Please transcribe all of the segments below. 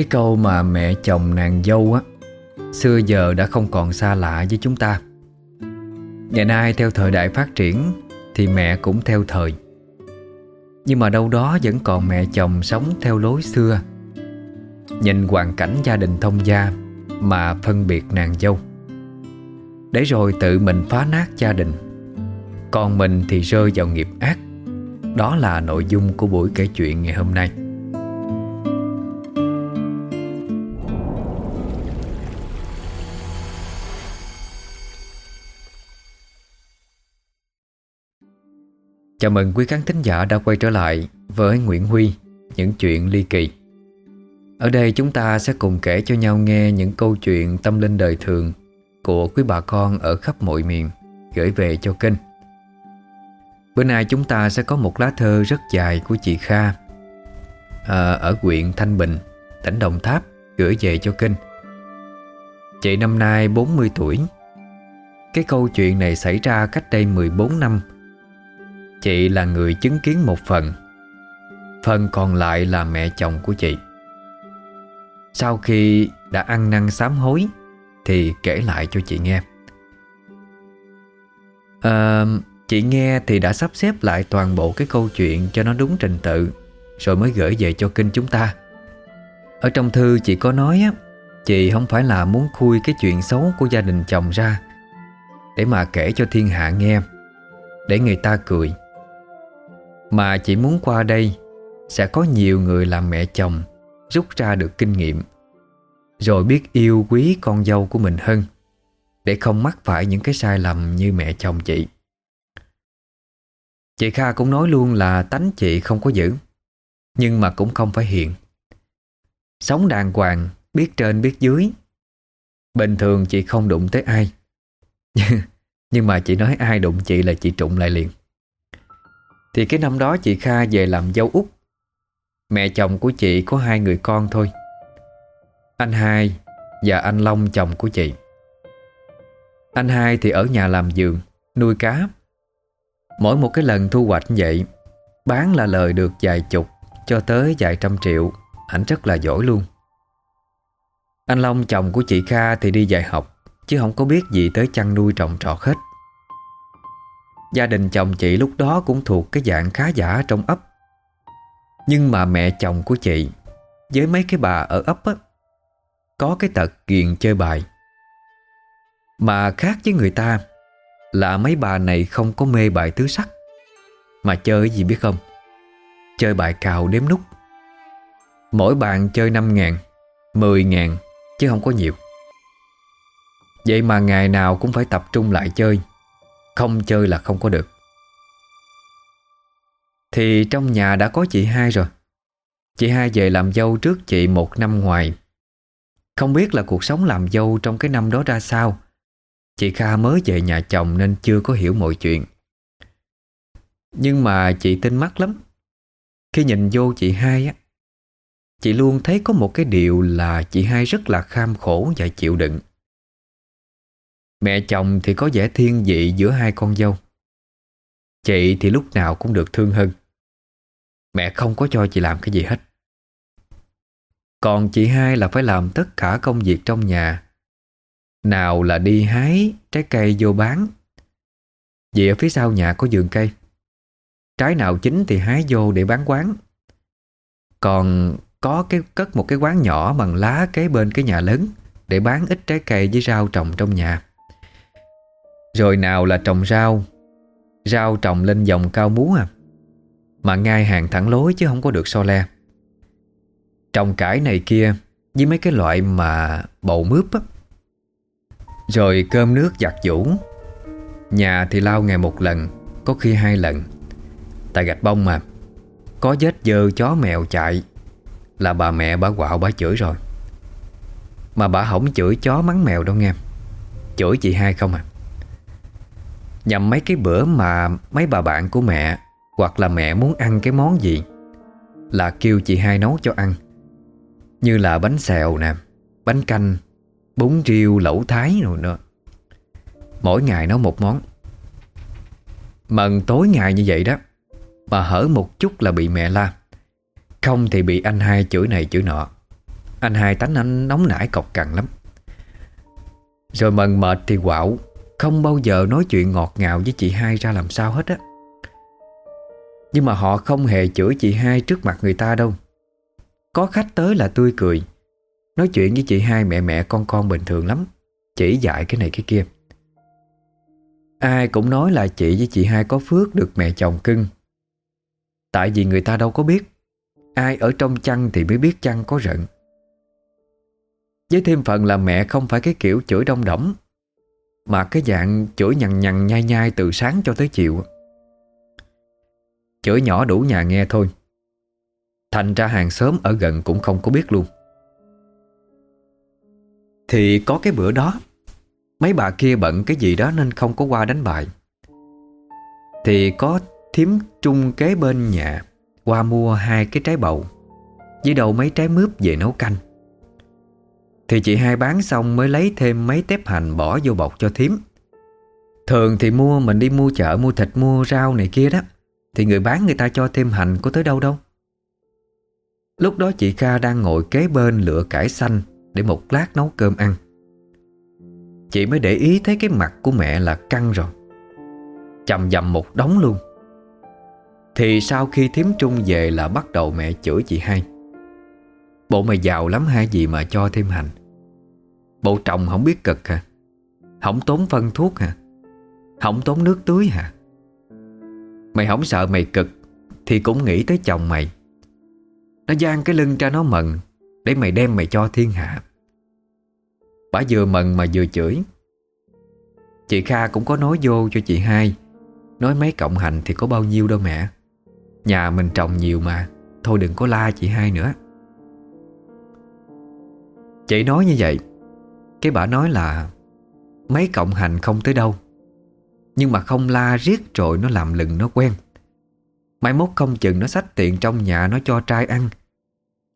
Cái câu mà mẹ chồng nàng dâu á, Xưa giờ đã không còn xa lạ với chúng ta. Ngày nay theo thời đại phát triển Thì mẹ cũng theo thời. Nhưng mà đâu đó vẫn còn mẹ chồng sống theo lối xưa, Nhìn hoàn cảnh gia đình thông gia Mà phân biệt nàng dâu. Để rồi tự mình phá nát gia đình Còn mình thì rơi vào nghiệp ác. Đó là nội dung của buổi kể chuyện ngày hôm nay. Chào mừng quý khán thính giả đã quay trở lại với Nguyễn Huy Những chuyện ly kỳ. Ở đây chúng ta sẽ cùng kể cho nhau nghe những câu chuyện tâm linh đời thường Của quý bà con ở khắp mọi miền gửi về cho kênh. Bữa nay chúng ta sẽ có một lá thơ rất dài của chị Kha à, Ở huyện Thanh Bình, tỉnh Đồng Tháp gửi về cho kênh. Chị năm nay 40 tuổi. Cái câu chuyện này xảy ra cách đây 14 năm Chị là người chứng kiến một phần. Phần còn lại là mẹ chồng của chị. Sau khi đã ăn năn sám hối Thì kể lại cho chị nghe. À, Chị nghe thì đã sắp xếp lại toàn bộ cái câu chuyện cho nó đúng trình tự Rồi mới gửi về cho kinh chúng ta. Ở trong thư chị có nói á Chị không phải là muốn khui cái chuyện xấu của gia đình chồng ra Để mà kể cho thiên hạ nghe Để người ta cười mà chỉ muốn qua đây, Sẽ có nhiều người làm mẹ chồng, Rút ra được kinh nghiệm. Rồi biết yêu quý con dâu của mình hơn, Để không mắc phải những cái sai lầm như mẹ chồng chị. Chị Kha cũng nói luôn là tánh chị không có giữ, Nhưng mà cũng không phải hiện Sống đàng hoàng, Biết trên biết dưới. Bình thường chị không đụng tới ai, Nhưng mà chị nói ai đụng chị là chị trụng lại liền thì cái năm đó chị Kha về làm dâu út. Mẹ chồng của chị có hai người con thôi. Anh hai và anh Long chồng của chị. Anh hai thì ở nhà làm giường Nuôi cá. Mỗi một cái lần thu hoạch vậy, Bán là lời được vài chục Cho tới vài trăm triệu. Ảnh rất là giỏi luôn. Anh Long chồng của chị Kha thì đi dạy học, Chứ không có biết gì tới chăn nuôi trồng trọt hết. Gia đình chồng chị lúc đó cũng thuộc cái dạng khá giả trong ấp. Nhưng mà mẹ chồng của chị Với mấy cái bà ở ấp á, Có cái tật ghiền chơi bài. Mà khác với người ta Là mấy bà này không có mê bài tứ sắc. Mà chơi gì biết không? Chơi bài cào đếm nút. Mỗi bàn chơi 5 ngàn 10 ngàn Chứ không có nhiều. Vậy mà ngày nào cũng phải tập trung lại chơi không chơi là không có được. Thì trong nhà đã có chị hai rồi. Chị hai về làm dâu trước chị một năm ngoài. Không biết là cuộc sống làm dâu trong cái năm đó ra sao. Chị Kha mới về nhà chồng nên chưa có hiểu mọi chuyện. Nhưng mà chị tin mắt lắm. Khi nhìn vô chị hai á, Chị luôn thấy có một cái điều là chị hai rất là kham khổ và chịu đựng. Mẹ chồng thì có vẻ thiên vị giữa hai con dâu. Chị thì lúc nào cũng được thương hơn. Mẹ không có cho chị làm cái gì hết. Còn chị hai là phải làm tất cả công việc trong nhà. Nào là đi hái trái cây vô bán. Vì ở phía sau nhà có vườn cây. Trái nào chín thì hái vô để bán quán. Còn có cái, cất một cái quán nhỏ bằng lá kế bên cái nhà lớn Để bán ít trái cây với rau trồng trong nhà rồi nào là trồng rau? Rau trồng lên dòng cao múa à? Mà ngay hàng thẳng lối chứ không có được so le. Trồng cải này kia Với mấy cái loại mà bầu mướp á. Rồi cơm nước giặt vũ Nhà thì lau ngày một lần, Có khi hai lần. Tại gạch bông mà. Có vết dơ chó mèo chạy. Là bà mẹ bà quạo bà chửi rồi. Mà bà không chửi chó mắng mèo đâu nghe. Chửi chị hai không à? Nhằm mấy cái bữa mà mấy bà bạn của mẹ Hoặc là mẹ muốn ăn cái món gì Là kêu chị hai nấu cho ăn. Như là bánh xèo nè, Bánh canh, Bún riêu, lẩu thái rồi nữa. Mỗi ngày nấu một món. Mần tối ngày như vậy đó, Mà hở một chút là bị mẹ la. Không thì bị anh hai chửi này chửi nọ. Anh hai tánh anh nóng nảy cọc cằn lắm. Rồi mần mệt thì quạo. Không bao giờ nói chuyện ngọt ngào với chị hai ra làm sao hết á. Nhưng mà họ không hề chửi chị hai trước mặt người ta đâu. Có khách tới là tươi cười. Nói chuyện với chị hai mẹ mẹ con con bình thường lắm. Chỉ dạy cái này cái kia. Ai cũng nói là chị với chị hai có phước được mẹ chồng cưng. Tại vì người ta đâu có biết. Ai ở trong chăn thì mới biết chăn có rận. Với thêm phần là mẹ không phải cái kiểu chửi đông đỏng mà cái dạng chửi nhằn nhằn nhai nhai từ sáng cho tới chiều Chửi nhỏ đủ nhà nghe thôi. Thành ra hàng xóm ở gần cũng không có biết luôn. Thì có cái bữa đó, Mấy bà kia bận cái gì đó nên không có qua đánh bài. Thì có thím trung kế bên nhà Qua mua hai cái trái bầu, Với đầu mấy trái mướp về nấu canh. Thì chị hai bán xong mới lấy thêm mấy tép hành bỏ vô bọc cho thím. Thường thì mua, mình đi mua chợ, mua thịt, mua rau này kia đó. Thì người bán người ta cho thêm hành có tới đâu đâu. Lúc đó chị Kha đang ngồi kế bên lựa cải xanh Để một lát nấu cơm ăn. Chị mới để ý thấy cái mặt của mẹ là căng rồi. Chầm dầm một đống luôn. Thì sau khi thím trung về là bắt đầu mẹ chửi chị hai. Bộ mày giàu lắm hai gì mà cho thêm hành? Bộ trồng không biết cực hả? Không tốn phân thuốc hả? Không tốn nước tưới hả? Mày không sợ mày cực Thì cũng nghĩ tới chồng mày. Nó gian cái lưng ra nó mần Để mày đem mày cho thiên hạ. Bà vừa mần mà vừa chửi. Chị Kha cũng có nói vô cho chị hai. Nói mấy cộng hành thì có bao nhiêu đâu mẹ. Nhà mình trồng nhiều mà, Thôi đừng có la chị hai nữa. Chị nói như vậy. Cái bà nói là, Mấy cộng hành không tới đâu, Nhưng mà không la riết rồi nó làm lừng nó quen. Mai mốt không chừng nó xách tiền trong nhà nó cho trai ăn,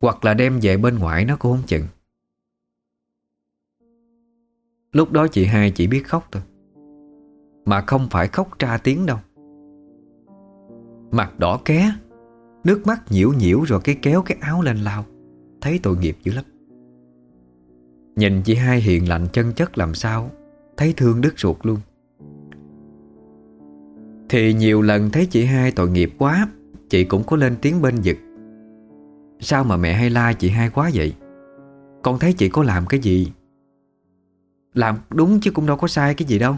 Hoặc là đem về bên ngoại nó cũng không chừng. Lúc đó chị hai chỉ biết khóc thôi, Mà không phải khóc tra tiếng đâu. Mặt đỏ ké, Nước mắt nhiễu nhiễu rồi cái kéo cái áo lên lao Thấy tội nghiệp dữ lắm. Nhìn chị hai hiền lành chân chất làm sao, Thấy thương đứt ruột luôn. Thì nhiều lần thấy chị hai tội nghiệp quá, Chị cũng có lên tiếng bên giật Sao mà mẹ hay la chị hai quá vậy? Con thấy chị có làm cái gì? Làm đúng chứ cũng đâu có sai cái gì đâu.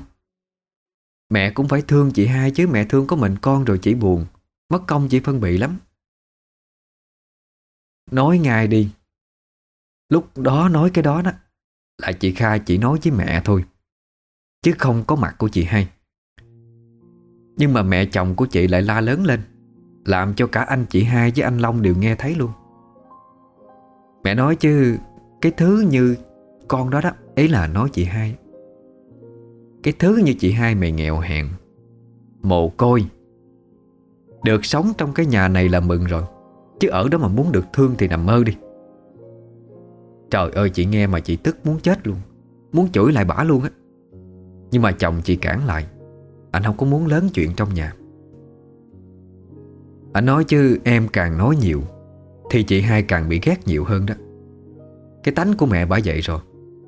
Mẹ cũng phải thương chị hai chứ Mẹ thương có mình con rồi chỉ buồn, Mất công chị phân bị lắm. Nói ngay đi. Lúc đó nói cái đó đó. Là chị Kha chỉ nói với mẹ thôi, Chứ không có mặt của chị hai Nhưng mà mẹ chồng của chị lại la lớn lên, Làm cho cả anh chị hai với anh Long đều nghe thấy luôn. Mẹ nói chứ, Cái thứ như con đó đó Ấy là nói chị hai. Cái thứ như chị hai mày nghèo hèn, Mồ côi. Được sống trong cái nhà này là mừng rồi, Chứ ở đó mà muốn được thương thì nằm mơ đi. Trời ơi, chị nghe mà chị tức muốn chết luôn. Muốn chửi lại bả luôn á. Nhưng mà chồng chị cản lại. Anh không có muốn lớn chuyện trong nhà. Anh nói chứ em càng nói nhiều, Thì chị hai càng bị ghét nhiều hơn đó. Cái tánh của mẹ bả vậy rồi.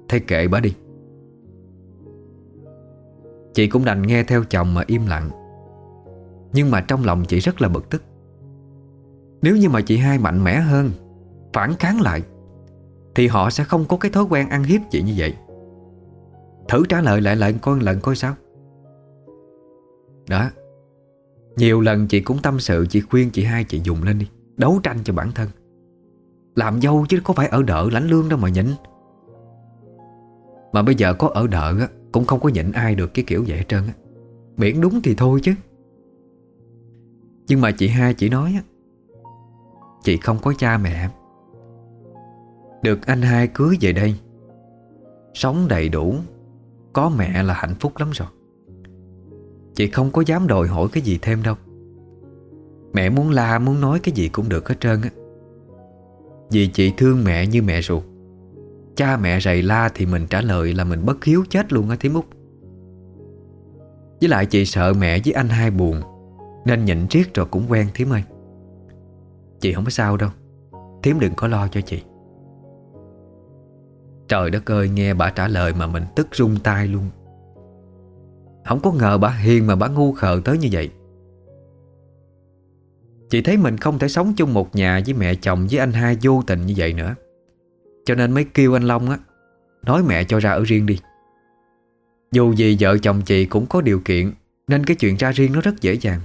Thay kệ bả đi. Chị cũng đành nghe theo chồng mà im lặng. Nhưng mà trong lòng chị rất là bực tức. Nếu như mà chị hai mạnh mẽ hơn, Phản kháng lại thì họ sẽ không có cái thói quen ăn hiếp chị như vậy. Thử trả lời lại lại coi lần coi sao. Đó. Nhiều lần chị cũng tâm sự, Chị khuyên chị hai chị dùng lên đi, Đấu tranh cho bản thân. Làm dâu chứ có phải ở đợi lãnh lương đâu mà nhịn. Mà bây giờ có ở đợ Cũng không có nhịn ai được cái kiểu vậy hết trơn Miễn Biển đúng thì thôi chứ. Nhưng mà chị hai chỉ nói Chị không có cha mẹ. Được anh hai cưới về đây. Sống đầy đủ, Có mẹ là hạnh phúc lắm rồi. Chị không có dám đòi hỏi cái gì thêm đâu. Mẹ muốn la, muốn nói cái gì cũng được hết trơn á. Vì chị thương mẹ như mẹ ruột. Cha mẹ rầy la thì mình trả lời là mình bất hiếu chết luôn á thím út. Với lại chị sợ mẹ với anh hai buồn, Nên nhịn riết rồi cũng quen thím ơi. Chị không có sao đâu. Thím đừng có lo cho chị. Trời đất ơi, nghe bà trả lời mà mình tức rung tay luôn. Không có ngờ bà hiền mà bà ngu khờ tới như vậy. Chị thấy mình không thể sống chung một nhà với mẹ chồng với anh hai vô tình như vậy nữa. Cho nên mới kêu anh Long á, Nói mẹ cho ra ở riêng đi. Dù gì vợ chồng chị cũng có điều kiện, Nên cái chuyện ra riêng nó rất dễ dàng.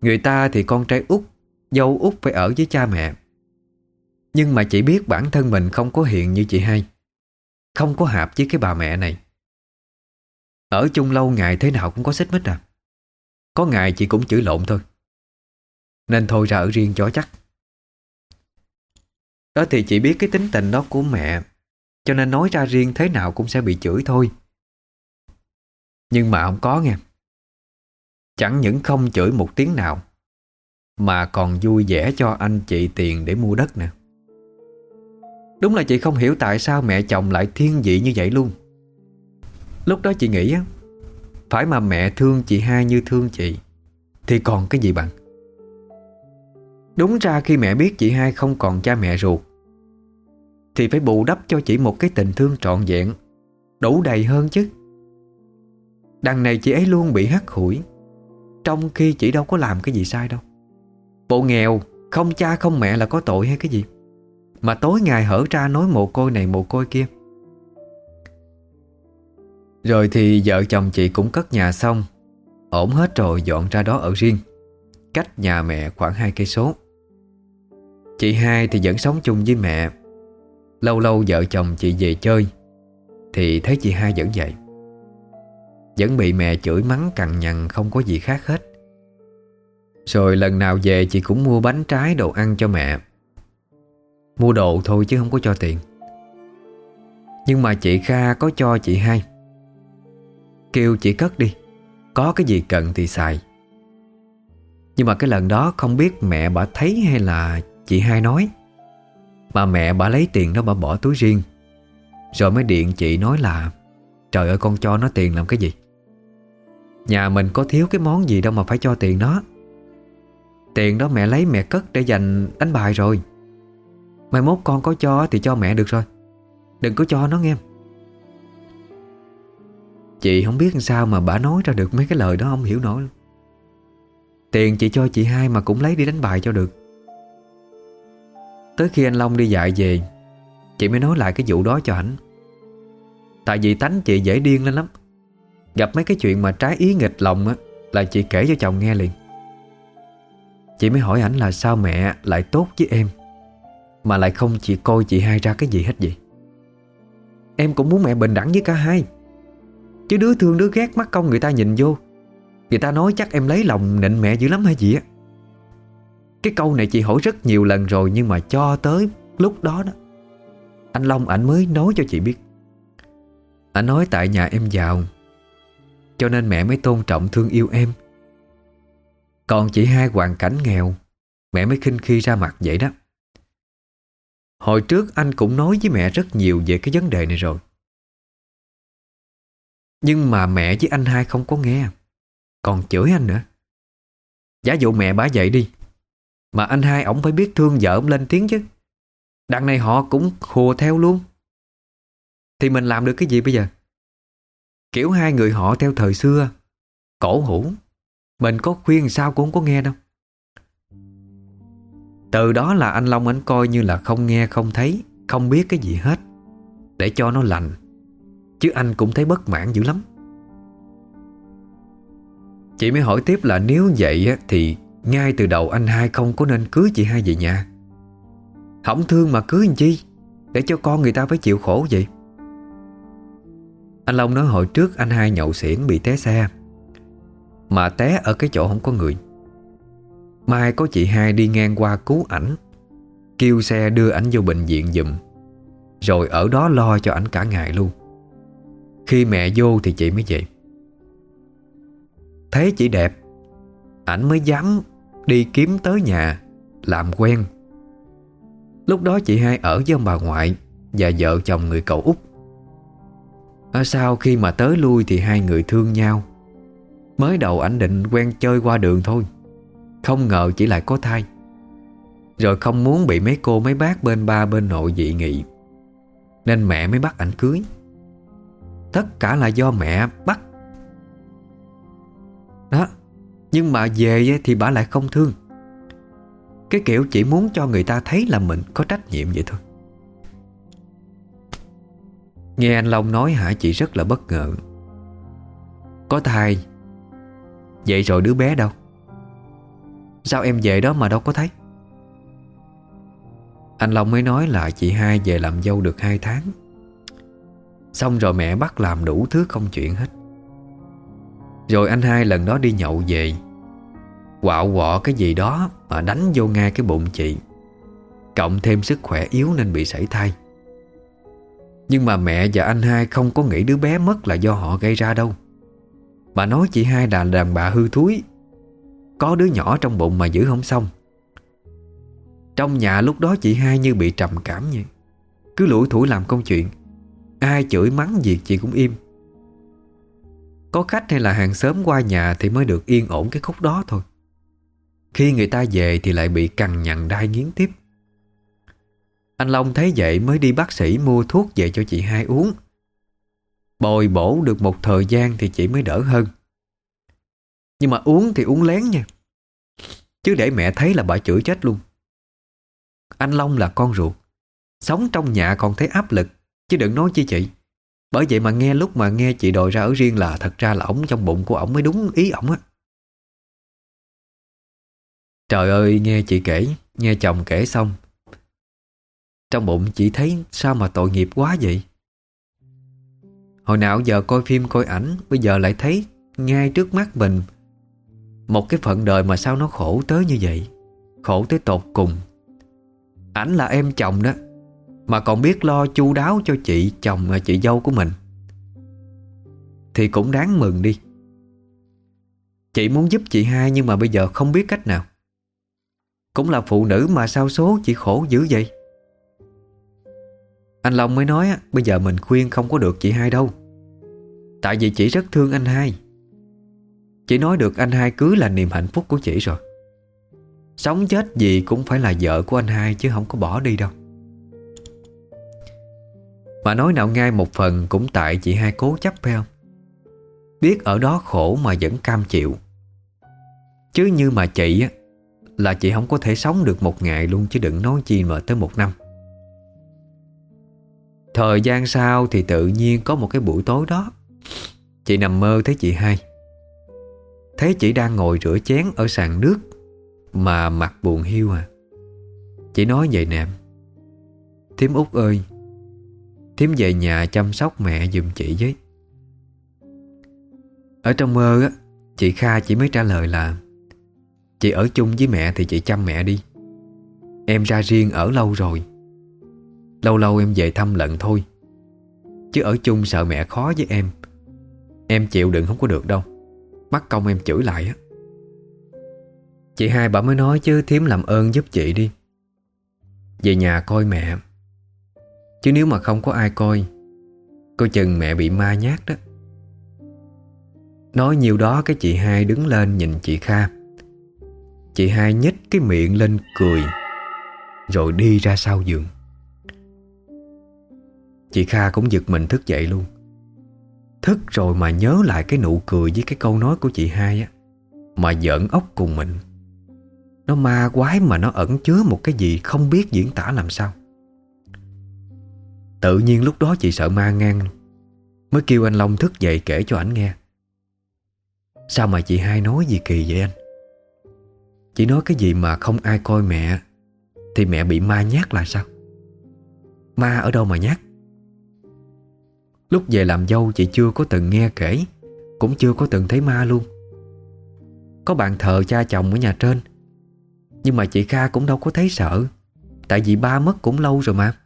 Người ta thì con trai út, Dâu út phải ở với cha mẹ. Nhưng mà chỉ biết bản thân mình không có hiện như chị hai. Không có hợp với cái bà mẹ này. Ở chung lâu ngày thế nào cũng có xích mích à. Có ngày chị cũng chửi lộn thôi. Nên thôi ra ở riêng cho chắc. Đó thì chị biết cái tính tình đó của mẹ. Cho nên nói ra riêng thế nào cũng sẽ bị chửi thôi. Nhưng mà không có nghe. Chẳng những không chửi một tiếng nào, Mà còn vui vẻ cho anh chị tiền để mua đất nè. Đúng là chị không hiểu tại sao mẹ chồng lại thiên vị như vậy luôn. Lúc đó chị nghĩ Phải mà mẹ thương chị hai như thương chị, Thì còn cái gì bằng? Đúng ra khi mẹ biết chị hai không còn cha mẹ ruột, Thì phải bù đắp cho chị một cái tình thương trọn vẹn, Đủ đầy hơn chứ. Đằng này chị ấy luôn bị hắt hủi, trong khi chị đâu có làm cái gì sai đâu. Bộ nghèo, Không cha không mẹ là có tội hay cái gì? Mà tối ngày hở ra nói mồ côi này mồ côi kia. Rồi thì vợ chồng chị cũng cất nhà xong. Ổn hết rồi, dọn ra đó ở riêng. Cách nhà mẹ khoảng hai cây số. Chị hai thì vẫn sống chung với mẹ. Lâu lâu vợ chồng chị về chơi, Thì thấy chị hai vẫn vậy. Vẫn bị mẹ chửi mắng cằn nhằn, không có gì khác hết. Rồi lần nào về, chị cũng mua bánh trái đồ ăn cho mẹ. Mua đồ thôi chứ không có cho tiền. Nhưng mà chị Kha có cho chị hai. Kêu chị cất đi, Có cái gì cần thì xài. Nhưng mà cái lần đó không biết mẹ bà thấy hay là chị hai nói. Mà mẹ bà lấy tiền đó bà bỏ túi riêng. Rồi mới điện chị nói là, Trời ơi, con cho nó tiền làm cái gì? Nhà mình có thiếu cái món gì đâu mà phải cho tiền nó. Tiền đó mẹ lấy mẹ cất để dành đánh bài rồi. Mai mốt con có cho thì cho mẹ được rồi. Đừng có cho nó nghe. Chị không biết sao mà bà nói ra được mấy cái lời đó, không hiểu nổi. Tiền chị cho chị hai mà cũng lấy đi đánh bài cho được. Tới khi anh Long đi dạy về, Chị mới nói lại cái vụ đó cho ảnh. Tại vì tánh chị dễ điên lên lắm. Gặp mấy cái chuyện mà trái ý nghịch lòng á, Là chị kể cho chồng nghe liền. Chị mới hỏi ảnh là sao mẹ lại tốt với em? Mà lại không chỉ coi chị hai ra cái gì hết vậy? Em cũng muốn mẹ bình đẳng với cả hai. Chứ đứa thương đứa ghét mắt công người ta nhìn vô, Người ta nói chắc em lấy lòng nịnh mẹ dữ lắm hay gì á. Cái câu này chị hỏi rất nhiều lần rồi Nhưng mà cho tới lúc đó đó, Anh Long ảnh mới nói cho chị biết. Anh nói tại nhà em giàu, cho nên mẹ mới tôn trọng thương yêu em. Còn chị hai hoàn cảnh nghèo, Mẹ mới khinh khi ra mặt vậy đó. Hồi trước anh cũng nói với mẹ rất nhiều về cái vấn đề này rồi. Nhưng mà mẹ với anh hai không có nghe. Còn chửi anh nữa. Giả dụ mẹ bá dậy đi, Mà anh hai ổng phải biết thương vợ ông lên tiếng chứ. Đằng này họ cũng hùa theo luôn. Thì mình làm được cái gì bây giờ? Kiểu hai người họ theo thời xưa, Cổ hủ. Mình có khuyên sao cũng không có nghe đâu. Từ đó là anh Long anh coi như là không nghe, không thấy, Không biết cái gì hết, Để cho nó lành. Chứ anh cũng thấy bất mãn dữ lắm. Chị mới hỏi tiếp là nếu vậy thì ngay từ đầu anh hai không có nên cưới chị hai về nhà. Không thương mà cưới làm chi? Để cho con người ta phải chịu khổ vậy. Anh Long nói hồi trước anh hai nhậu xỉn bị té xe. Mà té ở cái chỗ không có người. Mai có chị hai đi ngang qua cứu ảnh. Kêu xe đưa ảnh vô bệnh viện dùm Rồi ở đó lo cho ảnh cả ngày luôn. Khi mẹ vô thì chị mới về. Thấy chị đẹp, Ảnh mới dám đi kiếm tới nhà, Làm quen. Lúc đó chị hai ở với ông bà ngoại Và vợ chồng người cậu út. Ở sau khi mà tới lui thì hai người thương nhau. Mới đầu ảnh định quen chơi qua đường thôi. Không ngờ chỉ lại có thai. Rồi không muốn bị mấy cô, mấy bác bên ba, bên nội dị nghị. Nên mẹ mới bắt ảnh cưới. Tất cả là do mẹ bắt. Đó, Nhưng mà về thì bà lại không thương. Cái kiểu chỉ muốn cho người ta thấy là mình có trách nhiệm vậy thôi. Nghe anh Long nói hả, chị rất là bất ngờ. Có thai, Vậy rồi đứa bé đâu? Sao em về đó mà đâu có thấy? Anh Long mới nói là chị hai về làm dâu được 2 tháng. Xong rồi mẹ bắt làm đủ thứ không chuyện hết. Rồi anh hai lần đó đi nhậu về. Quạo quọ cái gì đó Mà đánh vô ngay cái bụng chị. Cộng thêm sức khỏe yếu nên bị sảy thai. Nhưng mà mẹ và anh hai không có nghĩ đứa bé mất là do họ gây ra đâu. Bà nói chị hai là đàn bà hư thúi có đứa nhỏ trong bụng mà giữ không xong. Trong nhà lúc đó chị hai như bị trầm cảm vậy. Cứ lủi thủi làm công chuyện. Ai chửi mắng gì chị cũng im. Có khách hay là hàng xóm qua nhà Thì mới được yên ổn cái khúc đó thôi. Khi người ta về Thì lại bị cằn nhằn đai nghiến tiếp. Anh Long thấy vậy Mới đi bác sĩ mua thuốc về cho chị hai uống. Bồi bổ được một thời gian Thì chị mới đỡ hơn. Nhưng mà uống thì uống lén nha. Chứ để mẹ thấy là bà chửi chết luôn. Anh Long là con ruột. Sống trong nhà còn thấy áp lực. Chứ đừng nói chi chị. Bởi vậy mà nghe lúc mà nghe chị đòi ra ở riêng là Thật ra là ổng trong bụng của ổng mới đúng ý ổng á. Trời ơi, nghe chị kể, Nghe chồng kể xong. Trong bụng chị thấy Sao mà tội nghiệp quá vậy? Hồi nào giờ coi phim coi ảnh, Bây giờ lại thấy ngay trước mắt mình một cái phận đời mà sao nó khổ tới như vậy? Khổ tới tột cùng. Ảnh là em chồng đó, mà còn biết lo chu đáo cho chị chồng à, chị dâu của mình. Thì cũng đáng mừng đi. Chị muốn giúp chị hai nhưng mà bây giờ không biết cách nào. Cũng là phụ nữ mà sao số chị khổ dữ vậy? Anh Long mới nói Bây giờ mình khuyên không có được chị hai đâu. Tại vì chị rất thương anh hai chỉ nói được anh hai cưới là niềm hạnh phúc của chị rồi. Sống chết gì cũng phải là vợ của anh hai Chứ không có bỏ đi đâu. Mà nói nào ngay một phần cũng tại chị hai cố chấp, phải không? Biết ở đó khổ mà vẫn cam chịu. Chứ như mà chị á, Là chị không có thể sống được một ngày luôn Chứ đừng nói chi mà tới một năm. Thời gian sau thì tự nhiên có một cái buổi tối đó, Chị nằm mơ thấy chị hai. Thấy chị đang ngồi rửa chén ở sàn nước Mà mặt buồn hiu à. Chị nói vậy nè. Thím út ơi Thiếm về nhà chăm sóc mẹ giùm chị với. Ở trong mơ á, Chị Kha chỉ mới trả lời là, Chị ở chung với mẹ thì chị chăm mẹ đi. Em ra riêng ở lâu rồi. Lâu lâu em về thăm lận thôi. Chứ ở chung sợ mẹ khó với em. Em chịu đựng không có được đâu bắt công em chửi lại á. Chị hai bà mới nói chứ Thiếm làm ơn giúp chị đi. Về nhà coi mẹ. Chứ nếu mà không có ai coi Coi chừng mẹ bị ma nhát đó. Nói nhiều đó cái chị hai đứng lên nhìn chị Kha. Chị hai nhích cái miệng lên cười, Rồi đi ra sau giường. Chị Kha cũng giật mình thức dậy luôn. Thức rồi mà nhớ lại cái nụ cười với cái câu nói của chị hai á, Mà giỡn ốc cùng mình. Nó ma quái mà nó ẩn chứa một cái gì không biết diễn tả làm sao. Tự nhiên lúc đó chị sợ ma ngang Mới kêu anh Long thức dậy kể cho ảnh nghe. Sao mà chị hai nói gì kỳ vậy anh? Chị nói cái gì mà không ai coi mẹ, Thì mẹ bị ma nhát là sao? Ma ở đâu mà nhát? Lúc về làm dâu chị chưa có từng nghe kể, Cũng chưa có từng thấy ma luôn. Có bạn thờ cha chồng ở nhà trên, Nhưng mà chị Kha cũng đâu có thấy sợ, Tại vì ba mất cũng lâu rồi mà.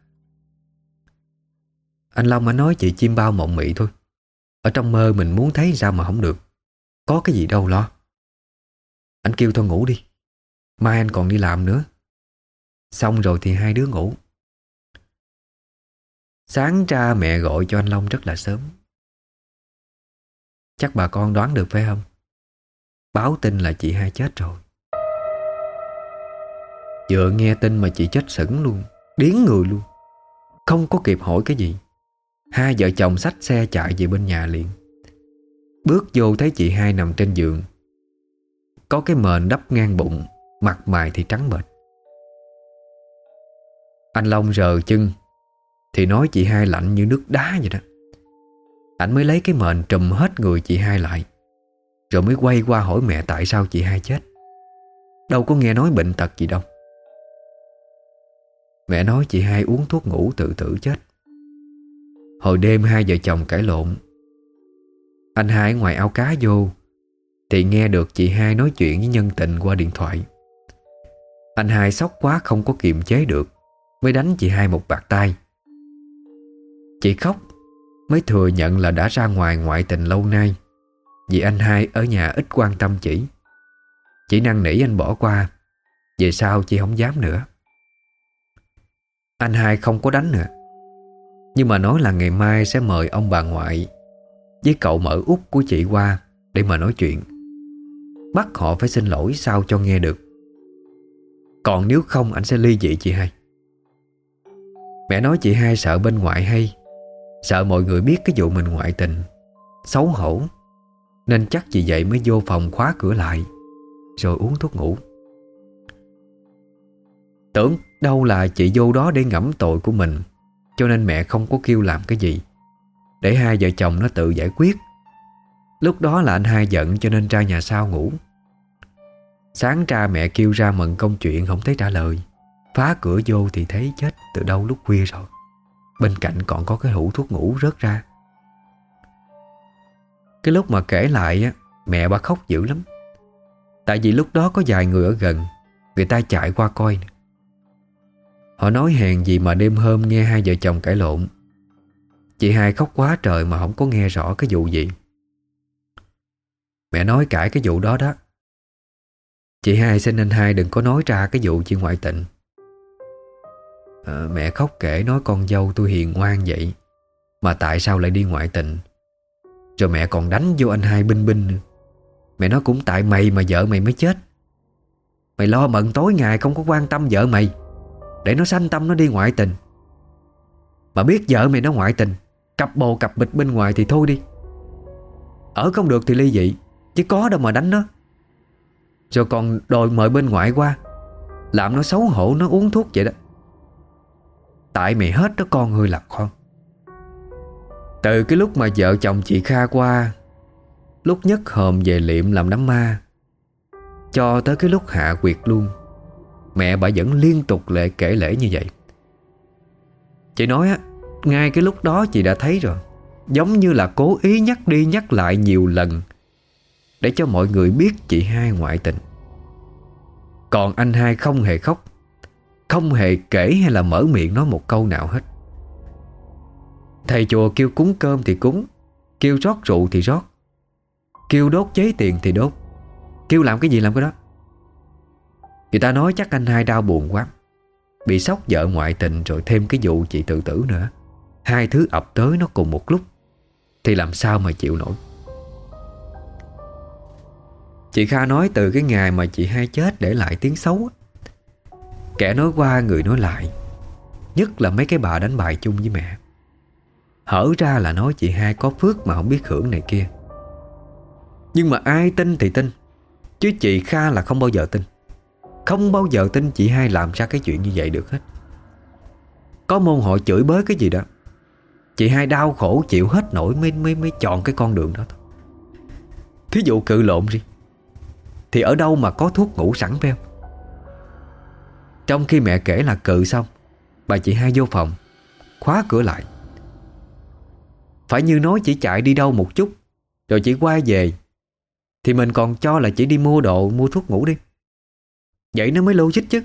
Anh Long mới nói chị chim bao mộng mị thôi, Ở trong mơ mình muốn thấy sao mà không được, Có cái gì đâu lo. Anh kêu thôi ngủ đi, Mai anh còn đi làm nữa. Xong rồi thì hai đứa ngủ. Sáng ra mẹ gọi cho anh Long rất là sớm. Chắc bà con đoán được phải không? Báo tin là chị hai chết rồi. Vừa nghe tin mà chị chết sững luôn Điến người luôn. Không có kịp hỏi cái gì. Hai vợ chồng xách xe chạy về bên nhà liền. Bước vô thấy chị hai nằm trên giường. Có cái mền đắp ngang bụng, Mặt mày thì trắng bệch. Anh Long rờ chân thì nói chị hai lạnh như nước đá vậy đó. Anh mới lấy cái mền trùm hết người chị hai lại, Rồi mới quay qua hỏi mẹ tại sao chị hai chết. Đâu có nghe nói bệnh tật gì đâu. Mẹ nói chị hai uống thuốc ngủ tự tử chết. Hồi đêm hai vợ chồng cãi lộn. Anh hai ngoài ao cá vô, Thì nghe được chị hai nói chuyện với nhân tình qua điện thoại. Anh hai sốc quá không có kiềm chế được, Mới đánh chị hai một bạc tay. Chị khóc, Mới thừa nhận là đã ra ngoài ngoại tình lâu nay. Vì anh hai ở nhà ít quan tâm chị. Chỉ năn nỉ anh bỏ qua, Về sau chị không dám nữa. Anh hai không có đánh nữa. Nhưng mà nói là ngày mai sẽ mời ông bà ngoại Với cậu mở út của chị qua Để mà nói chuyện. Bắt họ phải xin lỗi sao cho nghe được. Còn nếu không, anh sẽ ly dị chị hai. Mẹ nói chị hai sợ bên ngoại hay. Sợ mọi người biết cái vụ mình ngoại tình. Xấu hổ. Nên chắc vì vậy mới vô phòng khóa cửa lại, Rồi uống thuốc ngủ. Tưởng đâu là chị vô đó để ngẫm tội của mình, Cho nên mẹ không có kêu làm cái gì. Để hai vợ chồng nó tự giải quyết. Lúc đó là anh hai giận cho nên ra nhà sau ngủ. Sáng ra mẹ kêu ra mận công chuyện không thấy trả lời. Phá cửa vô thì thấy chết từ đâu lúc khuya rồi. Bên cạnh còn có cái hũ thuốc ngủ rớt ra. Cái lúc mà kể lại á, Mẹ bà khóc dữ lắm. Tại vì lúc đó có vài người ở gần, Người ta chạy qua coi nè. Họ nói hèn gì mà đêm hôm nghe hai vợ chồng cãi lộn. Chị hai khóc quá trời mà không có nghe rõ cái vụ gì. Mẹ nói cãi cái vụ đó đó. Chị hai xin anh hai đừng có nói ra cái vụ chị ngoại tình à, Mẹ khóc kể nói con dâu tôi hiền ngoan vậy. Mà tại sao lại đi ngoại tình? Rồi mẹ còn đánh vô anh hai binh binh nữa. Mẹ nói cũng tại mày mà vợ mày mới chết. Mày lo bận tối ngày không có quan tâm vợ mày. Để nó sanh tâm nó đi ngoại tình. Mà biết vợ mày nó ngoại tình Cặp bồ cặp bịch bên ngoài thì thôi đi. Ở không được thì ly dị Chứ có đâu mà đánh nó. Rồi còn đòi mời bên ngoại qua Làm nó xấu hổ nó uống thuốc vậy đó. Tại mày hết đó con hơi lạc con Từ cái lúc mà vợ chồng chị Kha qua, Lúc nhất hòm về liệm làm đám ma, Cho tới cái lúc hạ quyệt luôn, Mẹ bà vẫn liên tục lệ kể lễ như vậy. Chị nói á, Ngay cái lúc đó chị đã thấy rồi, Giống như là cố ý nhắc đi nhắc lại nhiều lần Để cho mọi người biết chị hai ngoại tình. Còn anh hai không hề khóc. Không hề kể hay là mở miệng nói một câu nào hết. Thầy chùa kêu cúng cơm thì cúng, Kêu rót rượu thì rót, Kêu đốt chế tiền thì đốt. Kêu làm cái gì làm cái đó? Người ta nói chắc anh hai đau buồn quá, Bị sốc vợ ngoại tình Rồi thêm cái vụ chị tự tử nữa. Hai thứ ập tới nó cùng một lúc, Thì làm sao mà chịu nổi? Chị Kha nói từ cái ngày mà chị hai chết Để lại tiếng xấu Kẻ nói qua người nói lại. Nhất là mấy cái bà đánh bài chung với mẹ. Hở ra là nói chị hai có phước mà không biết hưởng này kia. Nhưng mà ai tin thì tin Chứ chị Kha là không bao giờ tin. Không bao giờ tin chị hai làm ra cái chuyện như vậy được hết. Có môn hội chửi bới cái gì đó Chị hai đau khổ chịu hết nổi mới, mới, mới chọn cái con đường đó thôi. Thí dụ cự lộn đi Thì ở đâu mà có thuốc ngủ sẵn phải không? Trong khi mẹ kể là cự xong, Bà chị hai vô phòng, Khóa cửa lại. Phải như nói chỉ chạy đi đâu một chút, Rồi chỉ quay về. Thì mình còn cho là chỉ đi mua đồ, Mua thuốc ngủ đi. Vậy nó mới logic chứ.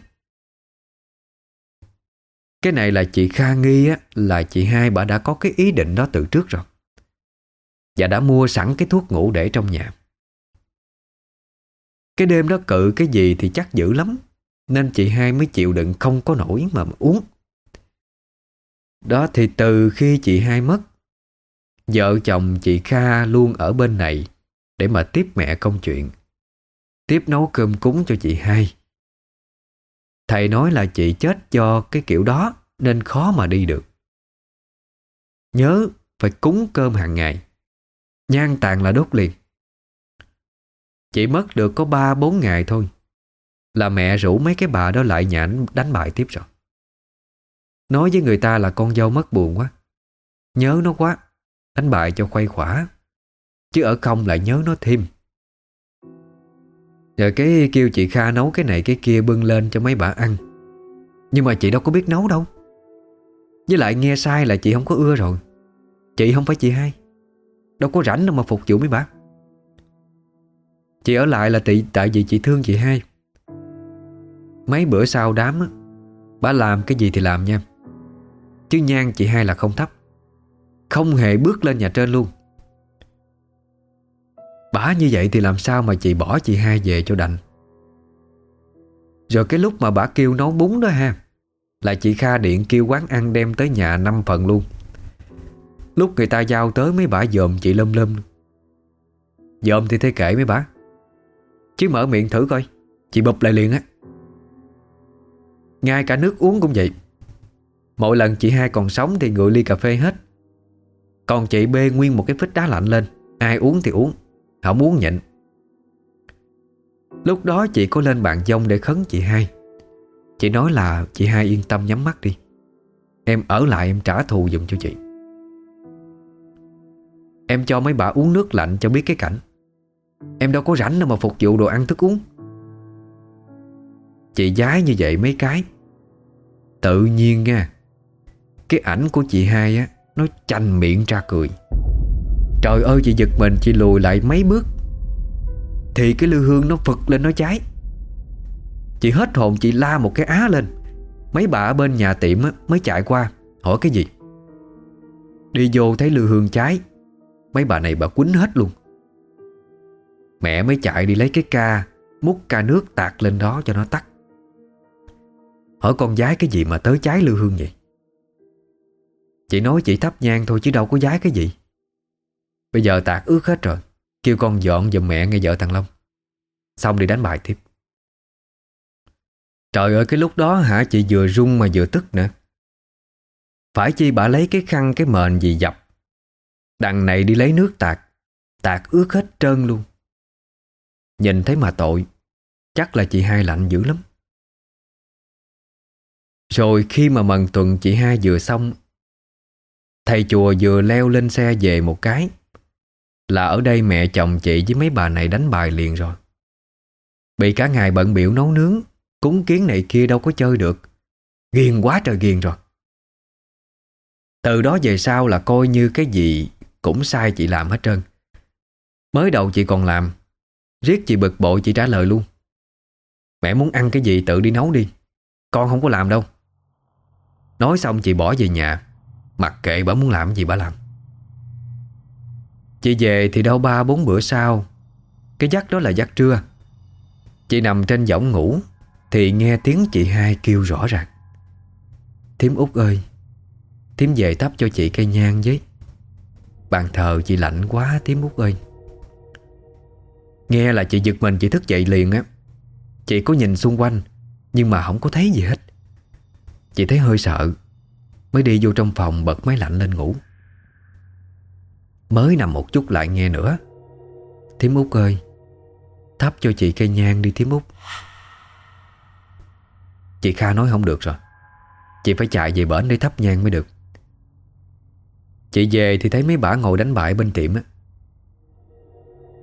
Cái này là chị Kha nghi á, Là chị hai bà đã có cái ý định đó từ trước rồi. Và đã mua sẵn cái thuốc ngủ để trong nhà. Cái đêm đó cự cái gì thì chắc dữ lắm. Nên chị hai mới chịu đựng không có nổi mà, mà uống. Đó thì từ khi chị hai mất Vợ chồng chị Kha luôn ở bên này Để mà tiếp mẹ công chuyện Tiếp nấu cơm cúng cho chị hai. Thầy nói là chị chết do cái kiểu đó Nên khó mà đi được. Nhớ phải cúng cơm hàng ngày. Nhan tàn là đốt liền. Chị mất được có 3-4 ngày thôi. Là mẹ rủ mấy cái bà đó lại nhà đánh bài tiếp rồi. Nói với người ta là con dâu mất buồn quá. Nhớ nó quá Đánh bài cho khuây khỏa. Chứ ở không lại nhớ nó thêm. Rồi cái kêu chị Kha nấu cái này cái kia bưng lên cho mấy bà ăn. Nhưng mà chị đâu có biết nấu đâu. Với lại nghe sai là chị không có ưa rồi. Chị không phải chị hai. Đâu có rảnh đâu mà phục vụ mấy bà. Chị ở lại là tị, tại vì chị thương chị hai. Mấy bữa sau đám á, Bà làm cái gì thì làm nha. Chứ nhan chị hai là không thấp. Không hề bước lên nhà trên luôn. Bả như vậy thì làm sao mà chị bỏ chị hai về cho đành? Rồi cái lúc mà bả kêu nấu bún đó ha, Là chị Kha điện kêu quán ăn đem tới nhà năm phần luôn. Lúc người ta giao tới mấy bả dòm chị lâm lâm Dòm thì thế kể mấy bả. Chứ mở miệng thử coi, Chị bụp lại liền á. Ngay cả nước uống cũng vậy. Mỗi lần chị hai còn sống thì ngựa ly cà phê hết. Còn chị bê nguyên một cái phích đá lạnh lên. Ai uống thì uống Không muốn nhịn. Lúc đó chị có lên bàn dông để khấn chị hai. Chị nói là chị hai yên tâm nhắm mắt đi. Em ở lại em trả thù dùm cho chị. Em cho mấy bà uống nước lạnh cho biết cái cảnh. Em đâu có rảnh đâu mà phục vụ đồ ăn thức uống. Chị giái như vậy mấy cái. Tự nhiên nha Cái ảnh của chị hai á Nó chanh miệng ra cười. Trời ơi chị giật mình Chị lùi lại mấy bước. Thì cái lư hương nó phật lên nó cháy. Chị hết hồn chị la một cái á lên. Mấy bà ở bên nhà tiệm á, mới chạy qua Hỏi cái gì? Đi vô thấy lư hương cháy. Mấy bà này bà quýnh hết luôn. Mẹ mới chạy đi lấy cái ca Múc ca nước tạt lên đó cho nó tắt. Hỏi con gái cái gì mà tới cháy lưu hương vậy? Chị nói chị thắp nhang thôi chứ đâu có giái cái gì. Bây giờ tạc ướt hết rồi Kêu con dọn giùm mẹ ngay vợ thằng Long. Xong đi đánh bài tiếp. Trời ơi cái lúc đó hả chị vừa run mà vừa tức nữa. Phải chi bà lấy cái khăn cái mền gì dập. Đằng này đi lấy nước tạc, tạc ướt hết trơn luôn. Nhìn thấy mà tội Chắc là chị hai lạnh dữ lắm. Rồi khi mà mần tuần chị hai vừa xong, Thầy chùa vừa leo lên xe về một cái, Là ở đây mẹ chồng chị với mấy bà này đánh bài liền rồi. Bị cả ngày bận biểu nấu nướng, Cúng kiến này kia đâu có chơi được. Ghiền quá trời ghiền rồi. Từ đó về sau là coi như cái gì cũng sai chị làm hết trơn. Mới đầu chị còn làm, Riết chị bực bội chị trả lời luôn. Mẹ muốn ăn cái gì tự đi nấu đi, Con không có làm đâu. Nói xong chị bỏ về nhà, Mặc kệ bà muốn làm gì bà làm. Chị về thì đâu ba bốn bữa sau, Cái giấc đó là giấc trưa. Chị nằm trên võng ngủ Thì nghe tiếng chị hai kêu rõ ràng. Thím út ơi, Thím về thắp cho chị cây nhang với. Bàn thờ chị lạnh quá, thím út ơi. Nghe là chị giật mình, chị thức dậy liền á. Chị có nhìn xung quanh, Nhưng mà không có thấy gì hết. Chị thấy hơi sợ. Mới đi vô trong phòng bật máy lạnh lên ngủ. Mới nằm một chút lại nghe nữa. Thiếm út ơi, Thắp cho chị cây nhang đi Thiếm út. Chị Kha nói không được rồi. Chị phải chạy về bển để thắp nhang mới được. Chị về thì thấy mấy bà ngồi đánh bại bên tiệm á.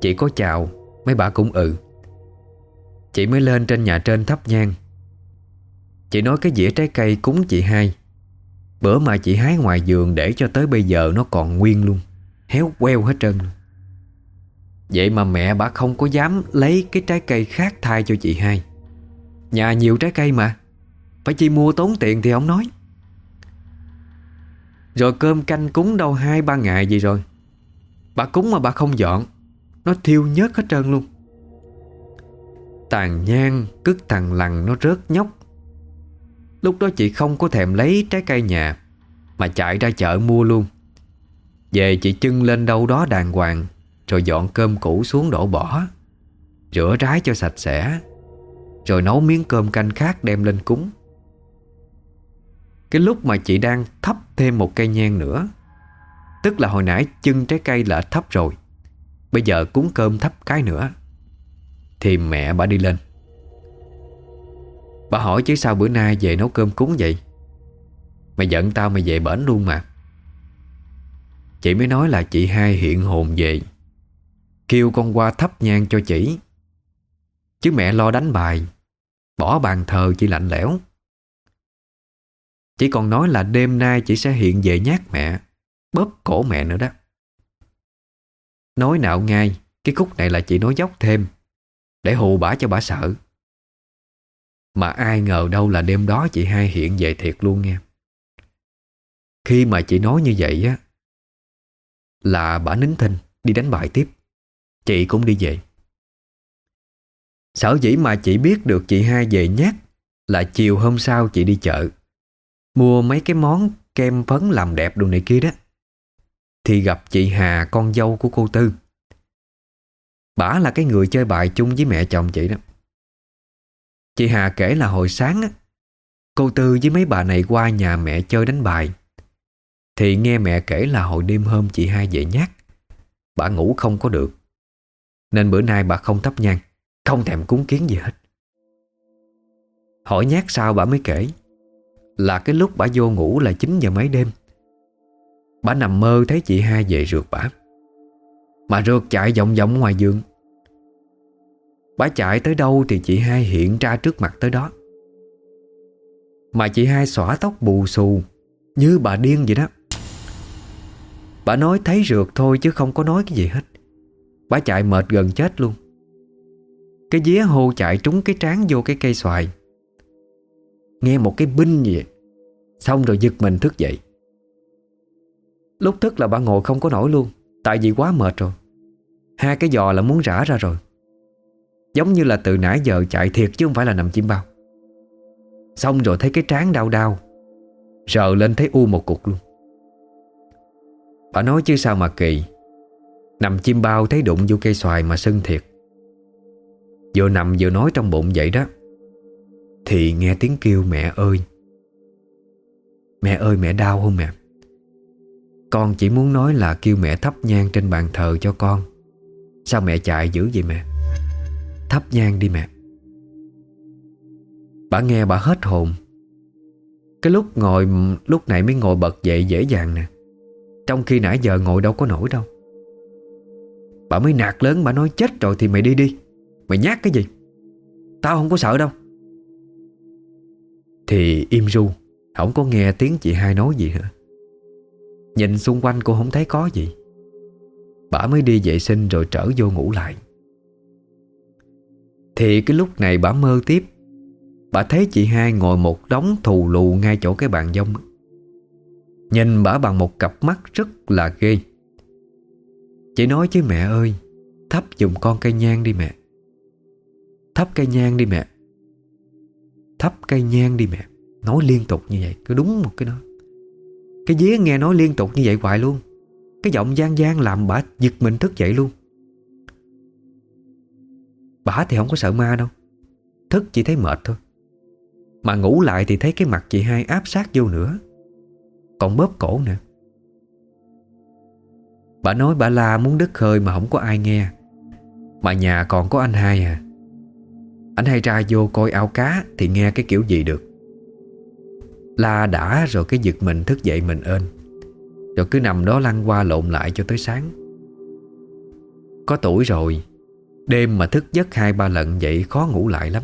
Chị có chào, Mấy bà cũng ừ. Chị mới lên trên nhà trên thắp nhang. Chị nói cái dĩa trái cây cúng chị hai. Bữa mà chị hái ngoài giường Để cho tới bây giờ nó còn nguyên luôn, Héo queo hết trơn Vậy mà mẹ bà không có dám Lấy cái trái cây khác thay cho chị hai. Nhà nhiều trái cây mà, Phải chi mua tốn tiền thì ông nói. Rồi cơm canh cúng đâu hai ba ngày gì rồi, Bà cúng mà bà không dọn, Nó thiêu nhớt hết trơn luôn. Tàn nhang Cứt thằng lằn, nó rớt nhóc. Lúc đó chị không có thèm lấy trái cây nhà, Mà chạy ra chợ mua luôn. Về chị chưng lên đâu đó đàng hoàng, Rồi dọn cơm cũ xuống đổ bỏ. Rửa rái cho sạch sẽ, Rồi nấu miếng cơm canh khác đem lên cúng. Cái lúc mà chị đang thắp thêm một cây nhang nữa, Tức là hồi nãy chân trái cây là thấp rồi, Bây giờ cúng cơm thấp cái nữa, Thì mẹ bà đi lên. Bà hỏi chứ sao bữa nay về nấu cơm cúng vậy? Mày giận tao mày về bển luôn mà. Chị mới nói là chị hai hiện hồn về, Kêu con qua thắp nhang cho chị. Chứ mẹ lo đánh bài, Bỏ bàn thờ chị lạnh lẽo. Chỉ còn nói là đêm nay chị sẽ hiện về nhát mẹ, Bóp cổ mẹ nữa đó. Nói nạo ngay, Cái khúc này là chị nói dốc thêm, Để hù bả cho bả sợ. Mà ai ngờ đâu là đêm đó chị hai hiện về thiệt luôn nha Khi mà chị nói như vậy á, Là bả nín thinh, Đi đánh bài tiếp. Chị cũng đi về. Sở dĩ mà chị biết được chị hai về nhát Là chiều hôm sau chị đi chợ, Mua mấy cái món kem phấn làm đẹp đồ này kia đó, Thì gặp chị Hà, con dâu của cô Tư. Bả là cái người chơi bài chung với mẹ chồng chị đó. Chị Hà kể là hồi sáng á, Cô Tư với mấy bà này qua nhà mẹ chơi đánh bài. Thì nghe mẹ kể là hồi đêm hôm chị hai về nhát, Bà ngủ không có được. Nên bữa nay bà không thắp nhang, Không thèm cúng kiến gì hết. Hỏi nhát sao bà mới kể, Là cái lúc bà vô ngủ là 9 giờ mấy đêm. Bà nằm mơ thấy chị hai về rượt bà. Mà rượt chạy vòng vòng ngoài giường. Bà chạy tới đâu thì chị hai hiện ra trước mặt tới đó. Mà chị hai xõa tóc bù xù, Như bà điên vậy đó. Bà nói thấy rượt thôi chứ không có nói cái gì hết. Bà chạy mệt gần chết luôn. Cái día hô chạy trúng cái trán vô cái cây xoài. Nghe một cái binh gì vậy, Xong rồi giật mình thức dậy. Lúc thức là bà ngồi không có nổi luôn, Tại vì quá mệt rồi. Hai cái giò là muốn rã ra rồi. Giống như là từ nãy giờ chạy thiệt chứ không phải là nằm chim bao. Xong rồi thấy cái trán đau đau Rờ lên thấy u một cục luôn. Bà nói chứ sao mà kỳ, Nằm chim bao thấy đụng vô cây xoài mà sưng thiệt. Vừa nằm vừa nói trong bụng vậy đó, Thì nghe tiếng kêu mẹ ơi. Mẹ ơi mẹ đau không mẹ? Con chỉ muốn nói là kêu mẹ thắp nhang trên bàn thờ cho con. Sao mẹ chạy dữ vậy mẹ? Thắp nhang đi mẹ. Bà nghe bà hết hồn. Cái lúc ngồi, Lúc này mới ngồi bật dậy dễ dàng nè. Trong khi nãy giờ ngồi đâu có nổi đâu. Bà mới nạt lớn, bà nói, chết rồi thì mày đi đi. Mày nhát cái gì? Tao không có sợ đâu. Thì im ru, Không có nghe tiếng chị hai nói gì hả? Nhìn xung quanh cô không thấy có gì. Bà mới đi vệ sinh rồi trở vô ngủ lại. Thì cái lúc này bà mơ tiếp. Bà thấy chị hai ngồi một đống thù lù ngay chỗ cái bàn dông. Nhìn bà bằng một cặp mắt rất là ghê. Chị nói chứ mẹ ơi, Thắp dùng con cây nhang đi mẹ. Thắp cây nhang đi mẹ. Thắp cây nhang đi mẹ. Nói liên tục như vậy, Cứ đúng một cái đó. Cái dế nghe nói liên tục như vậy hoài luôn. Cái giọng gian gian làm bà giật mình thức dậy luôn. Bà thì không có sợ ma đâu. Thức chỉ thấy mệt thôi. Mà ngủ lại thì thấy cái mặt chị hai áp sát vô nữa. Còn bóp cổ nè Bà nói bà la muốn đứt hơi mà không có ai nghe. Mà nhà còn có anh hai à. Anh hai ra vô coi ao cá Thì nghe cái kiểu gì được. La đã rồi cái giật mình thức dậy mình ên. Rồi cứ nằm đó lăn qua lộn lại cho tới sáng. Có tuổi rồi Đêm mà thức giấc hai ba lần vậy khó ngủ lại lắm.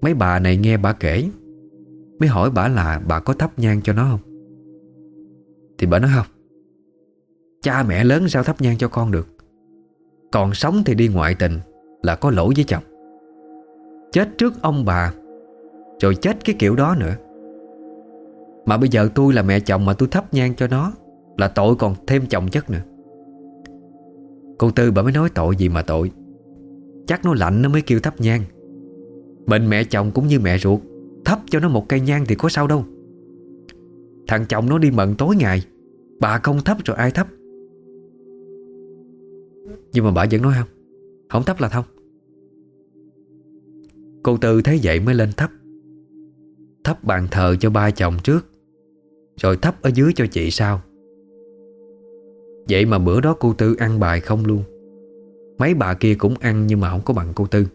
Mấy bà này nghe bà kể, Mới hỏi bà là bà có thắp nhang cho nó không? Thì bà nói, không. Cha mẹ lớn sao thắp nhang cho con được? Còn sống thì đi ngoại tình Là có lỗi với chồng. Chết trước ông bà, Rồi chết cái kiểu đó nữa. Mà bây giờ tôi là mẹ chồng Mà tôi thắp nhang cho nó Là tội còn thêm chồng chất nữa. Cô Tư bà mới nói tội gì mà tội. Chắc nó lạnh nó mới kêu thắp nhang. Mình mẹ chồng cũng như mẹ ruột, Thắp cho nó một cây nhang thì có sao đâu. Thằng chồng nó đi mận tối ngày, Bà không thắp rồi ai thắp. Nhưng mà bà vẫn nói không Không thắp là không. Cô Tư thấy vậy mới lên thắp. Thắp bàn thờ cho ba chồng trước, Rồi thắp ở dưới cho chị sau. Vậy mà bữa đó cô Tư ăn bài không luôn. Mấy bà kia cũng ăn nhưng mà không có bằng cô Tư.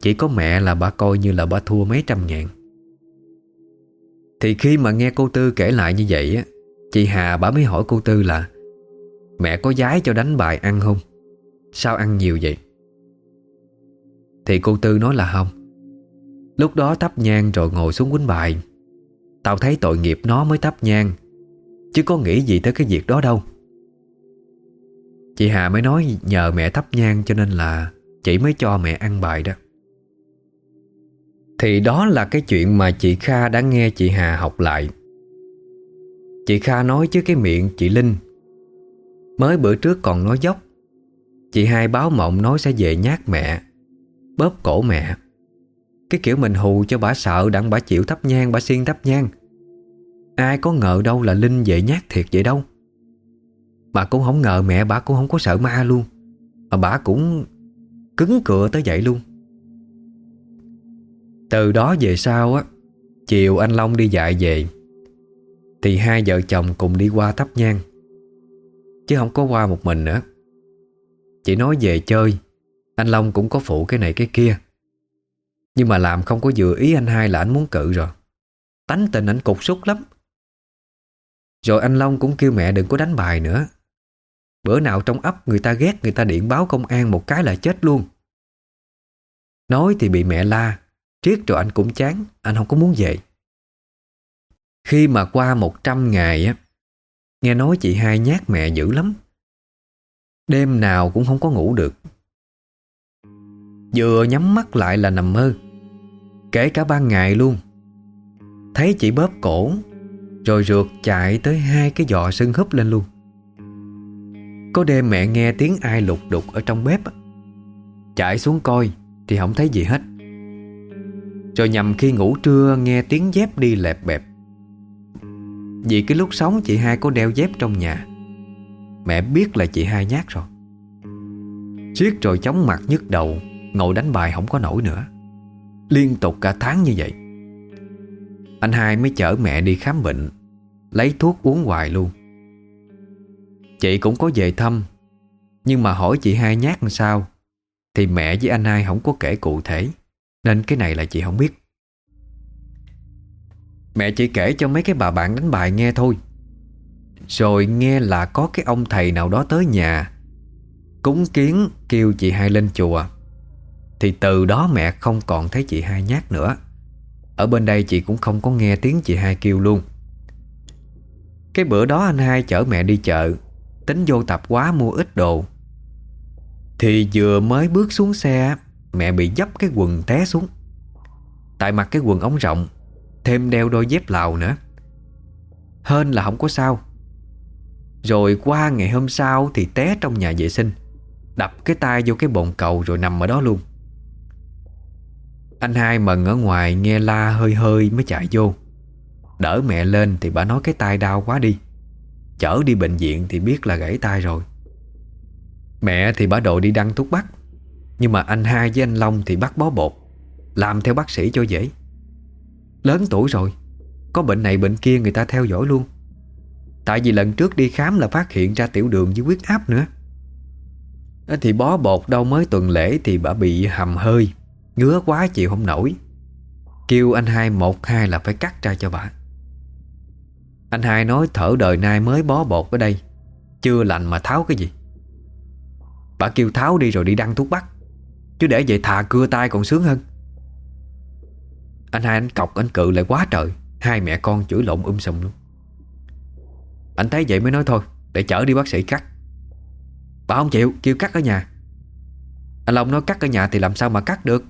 Chỉ có mẹ là bà coi như là bà thua mấy trăm ngàn. Thì khi mà nghe cô Tư kể lại như vậy á, Chị Hà bà mới hỏi cô Tư là, Mẹ có giái cho đánh bài ăn không? Sao ăn nhiều vậy? Thì cô Tư nói là, không. Lúc đó thắp nhang rồi ngồi xuống quýnh bài. Tao thấy tội nghiệp nó mới thắp nhang, Chứ có nghĩ gì tới cái việc đó đâu. Chị Hà mới nói nhờ mẹ thắp nhang cho nên là Chị mới cho mẹ ăn bài đó. Thì đó là cái chuyện mà chị Kha đã nghe chị Hà học lại. Chị Kha nói chứ cái miệng chị Linh. Mới bữa trước còn nói dốc, Chị hai báo mộng nói sẽ về nhát mẹ, Bóp cổ mẹ. Cái kiểu mình hù cho bà sợ đặng bà chịu thắp nhang, bà xiên thắp nhang. Ai có ngờ đâu là Linh về nhát thiệt vậy đâu. Bà cũng không ngờ mẹ bà cũng không có sợ ma luôn. Mà bà cũng cứng cựa tới vậy luôn. Từ đó về sau á, Chiều anh Long đi dạy về, Thì hai vợ chồng cùng đi qua thắp nhang. Chứ không có qua một mình nữa. Chỉ nói về chơi, Anh Long cũng có phụ cái này cái kia. Nhưng mà làm không có vừa ý anh hai là anh muốn cự rồi. Tánh tình anh cục súc lắm. Rồi anh Long cũng kêu mẹ đừng có đánh bài nữa. Bữa nào trong ấp người ta ghét, người ta điện báo công an một cái là chết luôn. Nói thì bị mẹ la, Triết rồi anh cũng chán, Anh không có muốn về. Khi mà qua 100 ngày á, Nghe nói chị hai nhát mẹ dữ lắm. Đêm nào cũng không có ngủ được. Vừa nhắm mắt lại là nằm mơ, Kể cả ban ngày luôn. Thấy chị bóp cổ, Rồi rượt chạy tới hai cái giò sưng húp lên luôn. Có đêm mẹ nghe tiếng ai lục đục ở trong bếp Chạy xuống coi, Thì không thấy gì hết. Rồi nhầm khi ngủ trưa nghe tiếng dép đi lẹp bẹp. Vì cái lúc sống chị hai có đeo dép trong nhà. Mẹ biết là chị hai nhát rồi. Riết rồi chóng mặt nhức đầu, Ngồi đánh bài không có nổi nữa. Liên tục cả tháng như vậy. Anh hai mới chở mẹ đi khám bệnh, Lấy thuốc uống hoài luôn. Chị cũng có về thăm. Nhưng mà hỏi chị hai nhát làm sao? Thì mẹ với anh hai không có kể cụ thể. Nên cái này là chị không biết. Mẹ chỉ kể cho mấy cái bà bạn đánh bài nghe thôi. Rồi nghe là có cái ông thầy nào đó tới nhà. Cúng kiến kêu chị hai lên chùa. Thì từ đó mẹ không còn thấy chị hai nhát nữa. Ở bên đây chị cũng không có nghe tiếng chị hai kêu luôn. Cái bữa đó anh hai chở mẹ đi chợ. Tính vô tập quá mua ít đồ. Thì vừa mới bước xuống xe, Mẹ bị dấp cái quần té xuống. Tại mặc cái quần ống rộng, Thêm đeo đôi dép lào nữa. Hên là không có sao. Rồi qua ngày hôm sau Thì té trong nhà vệ sinh, Đập cái tay vô cái bồn cầu Rồi nằm ở đó luôn. Anh hai mần ở ngoài Nghe la hơi hơi mới chạy vô. Đỡ mẹ lên thì bà nói cái tay đau quá đi. Chở đi bệnh viện thì biết là gãy tay rồi. Mẹ thì bà đội đi đăng thuốc bắc, Nhưng mà anh hai với anh Long thì bắt bó bột, Làm theo bác sĩ cho dễ. Lớn tuổi rồi, Có bệnh này bệnh kia người ta theo dõi luôn. Tại vì lần trước đi khám là phát hiện ra tiểu đường với huyết áp nữa. Ờ, thì bó bột đâu mới tuần lễ Thì bà bị hầm hơi, Ngứa quá chịu không nổi. Kêu anh hai một, hai là phải cắt ra cho bà. Anh hai nói thở đời nay mới bó bột ở đây. Chưa lành mà tháo cái gì. Bà kêu tháo đi rồi đi đăng thuốc bắc. Chứ để vậy thà cưa tay còn sướng hơn. Anh hai anh cọc anh cự lại quá trời. Hai mẹ con chửi lộn um sùm luôn. Anh thấy vậy mới nói thôi, Để chở đi bác sĩ cắt. Bà không chịu, kêu cắt ở nhà. Anh Long nói cắt ở nhà thì làm sao mà cắt được?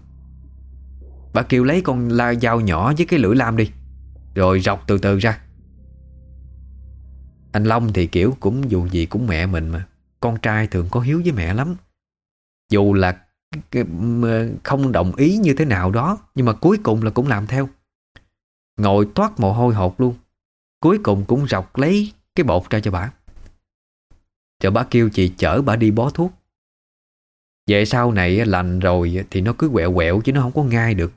Bà kêu lấy con la dao nhỏ với cái lưỡi lam đi. Rồi rọc từ từ ra. Anh Long thì kiểu cũng dù gì cũng mẹ mình mà. Con trai thường có hiếu với mẹ lắm. Dù là không đồng ý như thế nào đó, Nhưng mà cuối cùng là cũng làm theo. Ngồi toát mồ hôi hột luôn. Cuối cùng cũng rọc lấy cái bột ra cho bà. Cho bà kêu chị chở bà đi bó thuốc. Vậy sau này lành rồi Thì nó cứ quẹo quẹo chứ nó không có ngay được.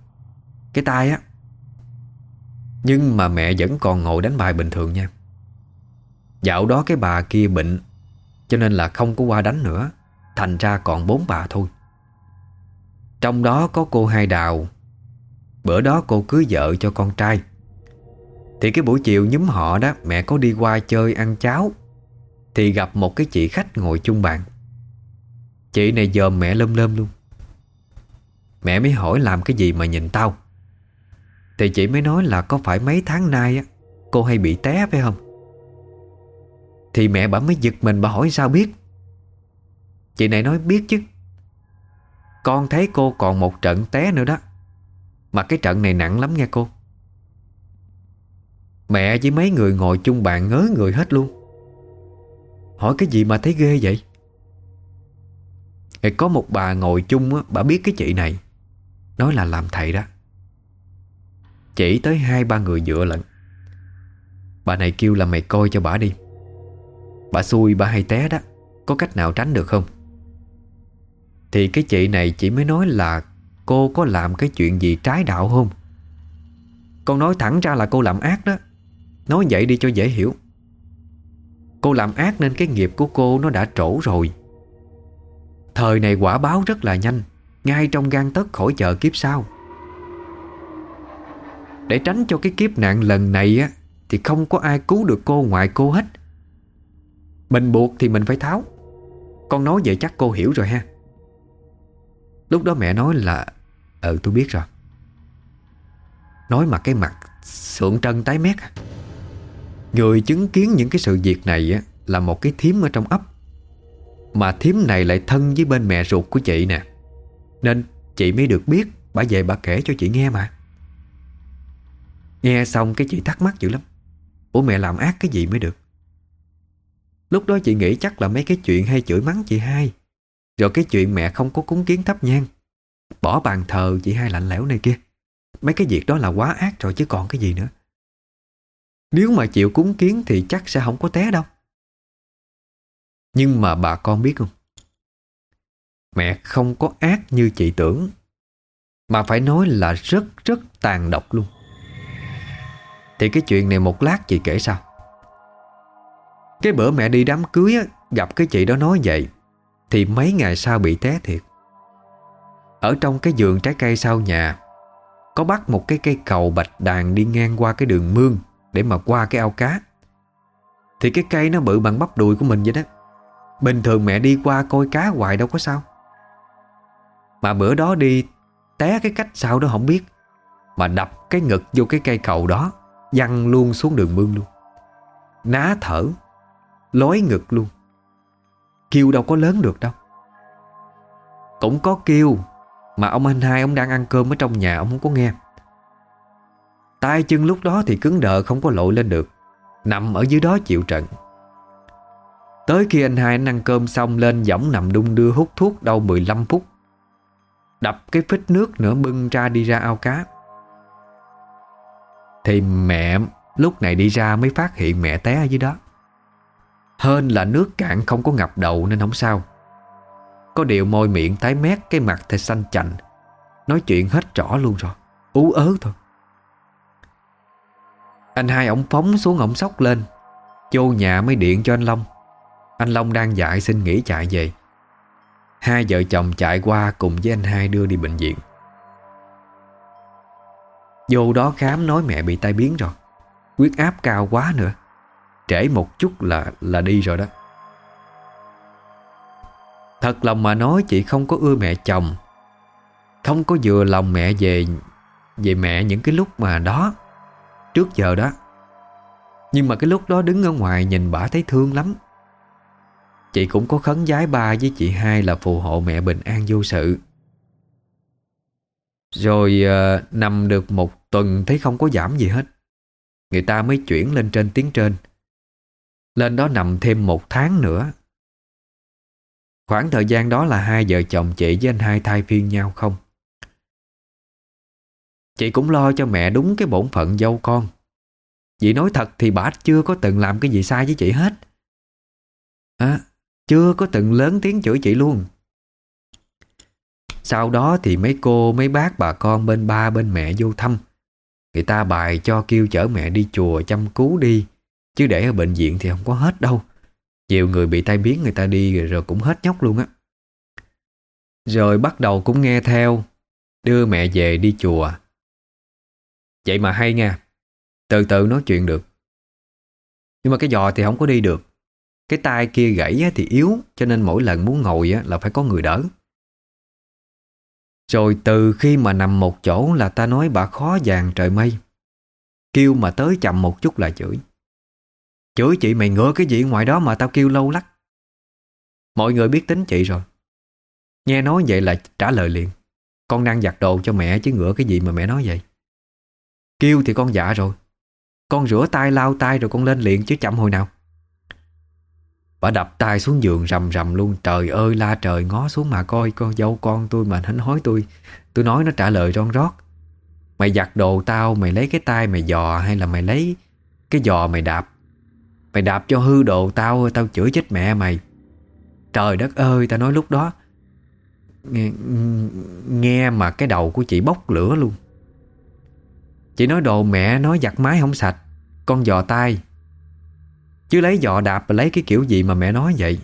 Cái tay á. Nhưng mà mẹ vẫn còn ngồi đánh bài bình thường nha. Dạo đó cái bà kia bệnh, Cho nên là không có qua đánh nữa, Thành ra còn bốn bà thôi. Trong đó có cô Hai Đào, Bữa đó cô cưới vợ cho con trai. Thì cái buổi chiều nhúm họ đó, Mẹ có đi qua chơi ăn cháo, Thì gặp một cái chị khách ngồi chung bàn. Chị này dòm mẹ lơm lơm luôn. Mẹ mới hỏi làm cái gì mà nhìn tao. Thì chị mới nói là có phải mấy tháng nay á, Cô hay bị té phải không? Thì mẹ bà mới giật mình bà hỏi sao biết? Chị này nói biết chứ. Con thấy cô còn một trận té nữa đó. Mà cái trận này nặng lắm nghe cô. Mẹ với mấy người ngồi chung bạn ngớ người hết luôn. Hỏi cái gì mà thấy ghê vậy? Có một bà ngồi chung á, Bà biết cái chị này. Nói là làm thầy đó. Chỉ tới hai ba người dựa lận. Bà này kêu là mày coi cho bà đi. Bà xui, bà hay té đó. Có cách nào tránh được không? Thì cái chị này chỉ mới nói là Cô có làm cái chuyện gì trái đạo không? Con nói thẳng ra là cô làm ác đó. Nói vậy đi cho dễ hiểu. Cô làm ác nên cái nghiệp của cô nó đã trổ rồi. Thời này quả báo rất là nhanh, Ngay trong gan tất khỏi chờ kiếp sau. Để tránh cho cái kiếp nạn lần này á, Thì không có ai cứu được cô ngoại cô hết. Mình buộc thì mình phải tháo. Con nói vậy chắc cô hiểu rồi ha. Lúc đó mẹ nói là Ừ tôi biết rồi. Nói mà cái mặt Sượng trân tái mét. À. Người chứng kiến những cái sự việc này Là một cái thím ở trong ấp. Mà thím này lại thân với bên mẹ ruột của chị nè. Nên chị mới được biết, Bà về bà kể cho chị nghe mà. Nghe xong cái chị thắc mắc dữ lắm. Ủa mẹ làm ác cái gì mới được? Lúc đó chị nghĩ chắc là mấy cái chuyện hay chửi mắng chị hai. Rồi cái chuyện mẹ không có cúng kiến thắp nhang. Bỏ bàn thờ chị hai lạnh lẽo này kia. Mấy cái việc đó là quá ác rồi chứ còn cái gì nữa. Nếu mà chịu cúng kiến thì chắc sẽ không có té đâu. Nhưng mà bà con biết không? Mẹ không có ác như chị tưởng. Mà phải nói là rất rất tàn độc luôn. Thì cái chuyện này một lát chị kể sao cái bữa mẹ đi đám cưới á, Gặp cái chị đó nói vậy Thì mấy ngày sau bị té thiệt. Ở trong cái vườn trái cây sau nhà Có bắt một cái cây cầu bạch đàn Đi ngang qua cái đường mương Để mà qua cái ao cá. Thì cái cây nó bự bằng bắp đùi của mình vậy đó. Bình thường mẹ đi qua coi cá hoài đâu có sao. Mà bữa đó đi Té cái cách sao đó không biết Mà đập cái ngực vô cái cây cầu đó Văng luôn xuống đường mương luôn. Ná thở. Lói ngực luôn. Kêu đâu có lớn được đâu. Cũng có kêu Mà ông anh hai ông đang ăn cơm ở trong nhà, Ông không có nghe. Tay chân lúc đó thì cứng đờ, không có lội lên được. Nằm ở dưới đó chịu trận. Tới khi anh hai anh ăn cơm xong lên giỏng nằm đung đưa hút thuốc đâu 15 phút. Đập cái phích nước nữa bưng ra đi ra ao cá. Thì mẹ lúc này đi ra mới phát hiện mẹ té ở dưới đó. Hên là nước cạn không có ngập đầu nên không sao. Có điều môi miệng tái mét, Cái mặt thì xanh chành. Nói chuyện hết rõ luôn rồi. Ú ớ thôi. Anh hai ổng phóng xuống ổng sóc lên. Vô nhà mới điện cho anh Long. Anh Long đang dạy xin nghỉ chạy về. Hai vợ chồng chạy qua cùng với anh hai đưa đi bệnh viện. Vô đó khám nói mẹ bị tai biến rồi. Huyết áp cao quá nữa. Trễ một chút là là đi rồi đó. Thật lòng mà nói chị không có ưa mẹ chồng Không có vừa lòng mẹ về Về mẹ những cái lúc mà đó Trước giờ đó. Nhưng mà cái lúc đó đứng ở ngoài nhìn bà thấy thương lắm. Chị cũng có khấn giái ba với chị hai là phù hộ mẹ bình an vô sự. Rồi uh, nằm được một tuần thấy không có giảm gì hết. Người ta mới chuyển lên trên tiếng trên lên đó nằm thêm một tháng nữa. Khoảng thời gian đó là hai vợ chồng chị với anh hai thay phiên nhau không? Chị cũng lo cho mẹ đúng cái bổn phận dâu con. Chị nói thật thì bà chưa có từng làm cái gì sai với chị hết. À, chưa có từng lớn tiếng chửi chị luôn. Sau đó thì mấy cô, mấy bác, bà con bên ba, bên mẹ vô thăm. Người ta bài cho kêu chở mẹ đi chùa chăm cứu đi. Chứ để ở bệnh viện thì không có hết đâu. Nhiều người bị tai biến người ta đi rồi cũng hết nhóc luôn á. Rồi bắt đầu cũng nghe theo, Đưa mẹ về đi chùa. Vậy mà hay nha, Từ từ nói chuyện được. Nhưng mà cái giò thì không có đi được. Cái tay kia gãy thì yếu, Cho nên mỗi lần muốn ngồi là phải có người đỡ. Rồi từ khi mà nằm một chỗ là ta nói bà khó vàng trời mây. Kêu mà tới chậm một chút là chửi. Chửi chị mày ngựa cái gì ngoài đó mà tao kêu lâu lắc. Mọi người biết tính chị rồi. Nghe nói vậy là trả lời liền. Con đang giặt đồ cho mẹ chứ ngựa cái gì mà mẹ nói vậy? Kêu thì con dạ rồi. Con rửa tay, lau tay rồi con lên liền chứ chậm hồi nào. Bà đập tay xuống giường rầm rầm luôn. Trời ơi, la trời, ngó xuống mà coi, Con dâu con tôi mà hánh hối tôi. Tôi nói nó trả lời ron rót. Mày giặt đồ tao, Mày lấy cái tay mày dò Hay là mày lấy cái giò mày đạp? Mày đạp cho hư đồ tao Tao chửi chết mẹ mày. Trời đất ơi tao nói lúc đó. Nghe, nghe mà cái đầu của chị bốc lửa luôn. Chị nói đồ mẹ nói giặt máy không sạch Con dò tay. Chứ lấy dò đạp và lấy cái kiểu gì mà mẹ nói vậy?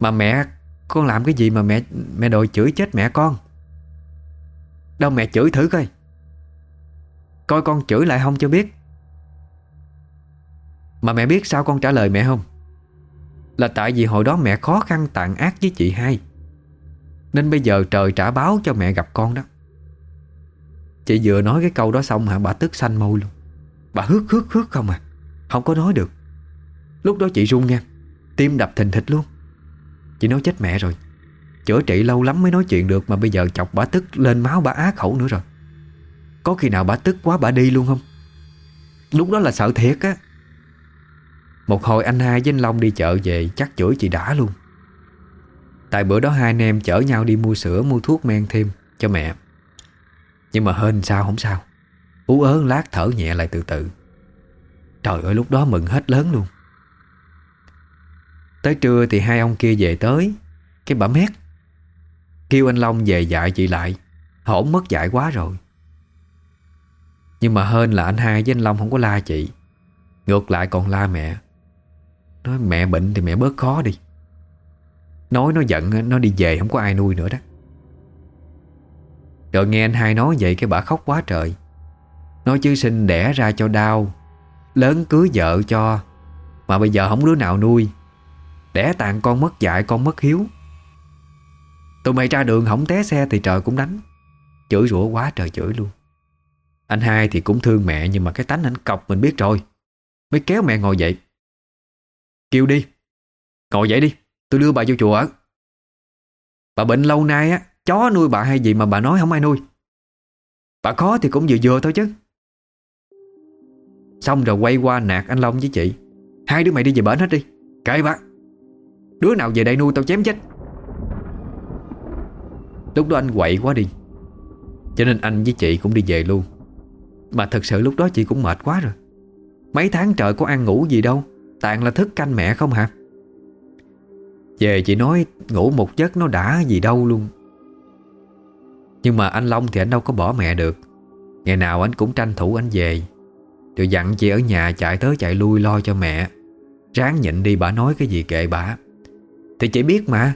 Mà mẹ Con làm cái gì mà mẹ Mẹ đòi chửi chết mẹ con? Đâu mẹ chửi thử coi. Coi con chửi lại không cho biết. Mà mẹ biết sao con trả lời mẹ không? Là tại vì hồi đó mẹ khó khăn tàn ác với chị hai. Nên bây giờ trời trả báo cho mẹ gặp con đó. Chị vừa nói cái câu đó xong hả, Bà tức xanh môi luôn. Bà hước hước hước không à? Không có nói được. Lúc đó chị run nha Tim đập thình thịch luôn. Chị nói chết mẹ rồi. Chữa trị lâu lắm mới nói chuyện được Mà bây giờ chọc bà tức lên máu bà á khẩu nữa rồi. Có khi nào bà tức quá bà đi luôn không? Lúc đó là sợ thiệt á. Một hồi anh hai với anh Long đi chợ về, Chắc chửi chị đã luôn. Tại bữa đó hai anh em chở nhau đi mua sữa, Mua thuốc men thêm cho mẹ. Nhưng mà hên sao không sao. Ú ớ lát thở nhẹ lại từ từ. Trời ơi, lúc đó mừng hết lớn luôn. Tới trưa thì hai ông kia về tới. Cái bà mét. Kêu anh Long về dạy chị lại. Hổn mất dạy quá rồi. Nhưng mà hên là anh hai với anh Long không có la chị. Ngược lại còn la mẹ. Nói, mẹ bệnh thì mẹ bớt khó đi. Nói, nó giận Nó đi về, không có ai nuôi nữa đó. Rồi nghe anh hai nói vậy, Cái bà khóc quá trời. Nói, chứ sinh đẻ ra cho đau, Lớn cưới vợ cho, Mà bây giờ không đứa nào nuôi. Đẻ tàn con mất dạy con mất hiếu. Tụi mày ra đường không té xe thì trời cũng đánh. Chửi rủa quá trời chửi luôn. Anh hai thì cũng thương mẹ, Nhưng mà cái tánh anh cọc mình biết rồi. Mới kéo mẹ ngồi dậy. Kêu đi. Ngồi dậy đi, Tôi đưa bà vô chùa. Ở Bà bệnh lâu nay á, Chó nuôi bà hay gì mà bà nói không ai nuôi. Bà khó thì cũng vừa vừa thôi chứ. Xong rồi quay qua nạt anh Long với chị. Hai đứa mày đi về bển hết đi. Kệ bà. Đứa nào về đây nuôi tao chém chết. Lúc đó anh quậy quá đi. Cho nên anh với chị cũng đi về luôn. Mà thật sự lúc đó chị cũng mệt quá rồi. Mấy tháng trời có ăn ngủ gì đâu. Tàn là thức canh mẹ không hả? Về chị nói ngủ một giấc nó đã gì đâu luôn. Nhưng mà anh Long thì anh đâu có bỏ mẹ được. Ngày nào anh cũng tranh thủ anh về. Rồi dặn chị ở nhà chạy tới chạy lui lo cho mẹ. Ráng nhịn đi bà nói cái gì kệ bà. Thì chị biết mà.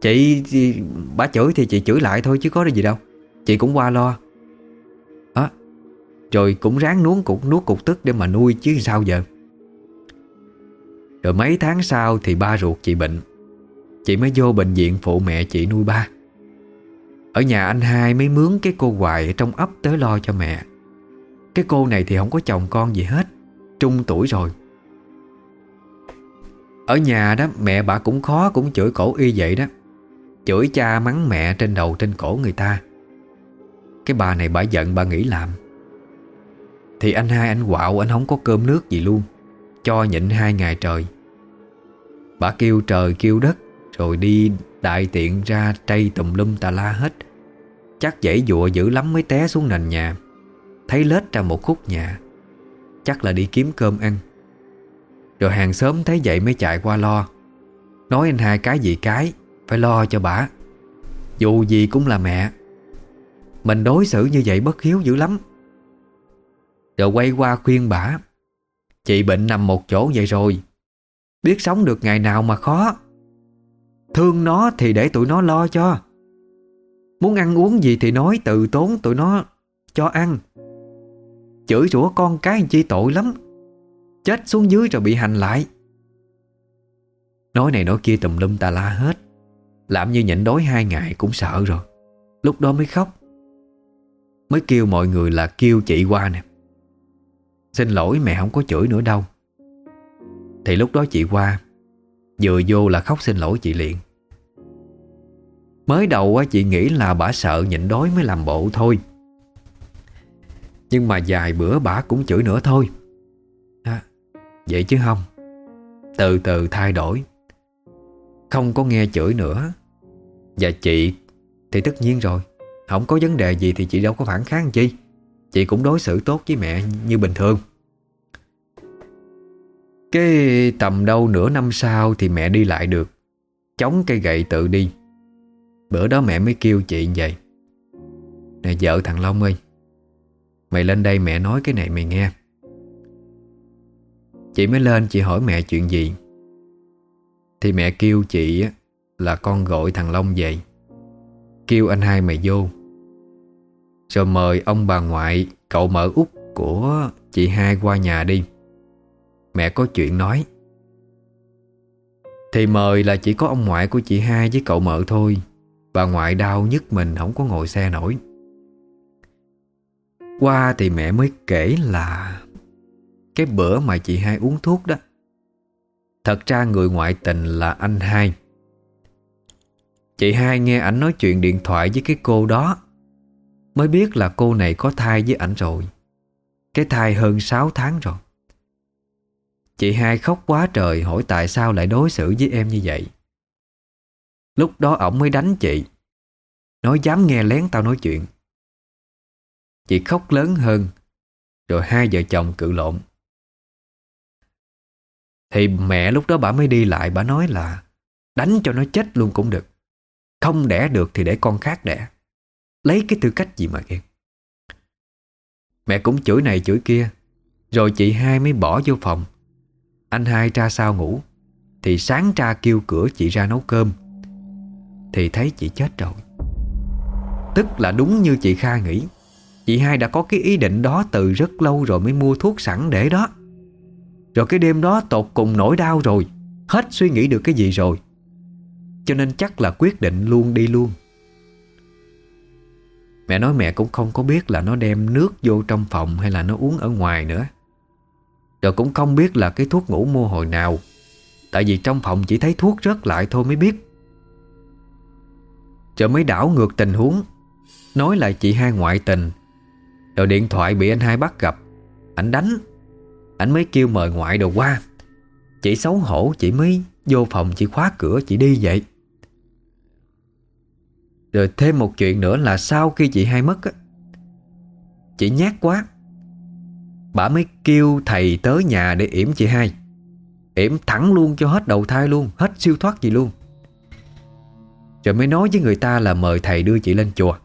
Chị, chị Bà chửi thì chị chửi lại thôi chứ có gì đâu. Chị cũng qua lo. Đó Rồi cũng ráng nuốt cục nuốt cục tức để mà nuôi chứ sao giờ? Rồi mấy tháng sau thì ba ruột chị bệnh. Chị mới vô bệnh viện phụ mẹ chị nuôi ba. Ở nhà anh hai mới mướn cái cô hoài ở trong ấp tới lo cho mẹ. Cái cô này thì không có chồng con gì hết, Trung tuổi rồi. Ở nhà đó, mẹ bà cũng khó cũng chửi cổ y vậy đó. Chửi cha mắng mẹ trên đầu trên cổ người ta. Cái bà này bà giận, bà nghĩ làm. Thì anh hai anh quạo, anh không có cơm nước gì luôn. Cho nhịn hai ngày trời. Bà kêu trời kêu đất, Rồi đi đại tiện ra trây tùm lum tà la hết. Chắc dễ dụa dữ lắm mới té xuống nền nhà. Thấy lết ra một khúc nhà. Chắc là đi kiếm cơm ăn. Rồi hàng xóm thấy vậy mới chạy qua lo. Nói anh hai cái gì cái, phải lo cho bà. Dù gì cũng là mẹ. Mình đối xử như vậy bất hiếu dữ lắm. Rồi quay qua khuyên bà. Chị bệnh nằm một chỗ vậy rồi. Biết sống được ngày nào mà khó. Thương nó thì để tụi nó lo cho. Muốn ăn uống gì thì nói tự tốn tụi nó cho ăn. Chửi rủa con cái chi tội lắm. Chết xuống dưới rồi bị hành lại. Nói này nói kia tùm lum tà la hết. Làm như nhịn đói hai ngày cũng sợ rồi. Lúc đó mới khóc. Mới kêu mọi người là kêu chị qua nè. Xin lỗi mẹ không có chửi nữa đâu. Thì lúc đó chị qua Vừa vô là khóc xin lỗi chị liền. Mới đầu chị nghĩ là bà sợ nhịn đói mới làm bộ thôi. Nhưng mà vài bữa bà cũng chửi nữa thôi. À, Vậy chứ không? Từ từ thay đổi. Không có nghe chửi nữa. Và chị thì tất nhiên rồi. Không có vấn đề gì thì chị đâu có phản kháng chi. Chị cũng đối xử tốt với mẹ như bình thường. Cái tầm đâu nửa năm sau Thì mẹ đi lại được. Chống cây gậy tự đi. Bữa đó mẹ mới kêu chị vậy. Nè, vợ thằng Long ơi. Mày lên đây mẹ nói cái này mày nghe. Chị mới lên chị hỏi mẹ chuyện gì. Thì mẹ kêu chị là con gọi thằng Long về. Kêu anh hai mày vô. Rồi mời ông bà ngoại, Cậu mở út của chị hai qua nhà đi. Mẹ có chuyện nói. Thì mời là chỉ có ông ngoại của chị hai với cậu mợ thôi Bà ngoại đau nhất mình không có ngồi xe nổi. Qua thì mẹ mới kể là Cái bữa mà chị hai uống thuốc đó, Thật ra người ngoại tình là anh hai. Chị hai nghe ảnh nói chuyện điện thoại với cái cô đó, Mới biết là cô này có thai với ảnh rồi, Cái thai hơn 6 tháng rồi. Chị hai khóc quá trời hỏi tại sao lại đối xử với em như vậy. Lúc đó ổng mới đánh chị. Nói dám nghe lén tao nói chuyện. Chị khóc lớn hơn, Rồi hai vợ chồng cự lộn. Thì mẹ lúc đó bà mới đi lại, Bà nói là Đánh cho nó chết luôn cũng được. Không đẻ được thì để con khác đẻ. Lấy cái tư cách gì mà ghen Mẹ cũng chửi này chửi kia, Rồi chị hai mới bỏ vô phòng. Anh hai ra sao ngủ? Thì sáng ra kêu cửa chị ra nấu cơm. Thì thấy chị chết rồi. Tức là đúng như chị Kha nghĩ. Chị hai đã có cái ý định đó từ rất lâu rồi mới mua thuốc sẵn để đó. Rồi cái đêm đó tột cùng nỗi đau rồi. Hết suy nghĩ được cái gì rồi. Cho nên chắc là quyết định luôn đi luôn. Mẹ nói mẹ cũng không có biết là nó đem nước vô trong phòng hay là nó uống ở ngoài nữa. Rồi cũng không biết là cái thuốc ngủ mua hồi nào. Tại vì trong phòng chỉ thấy thuốc rớt lại thôi mới biết. Rồi mới đảo ngược tình huống. Nói là chị hai ngoại tình. Rồi điện thoại bị anh hai bắt gặp. Anh đánh. Anh mới kêu mời ngoại đồ qua. Chị xấu hổ, chị mới vô phòng, chị khóa cửa, chị đi vậy. Rồi thêm một chuyện nữa là sau khi chị hai mất á, Chị nhát quá. Bà mới kêu thầy tới nhà để yểm chị hai. Yểm thẳng luôn cho hết đầu thai luôn Hết siêu thoát gì luôn. Rồi mới nói với người ta là mời thầy đưa chị lên chùa.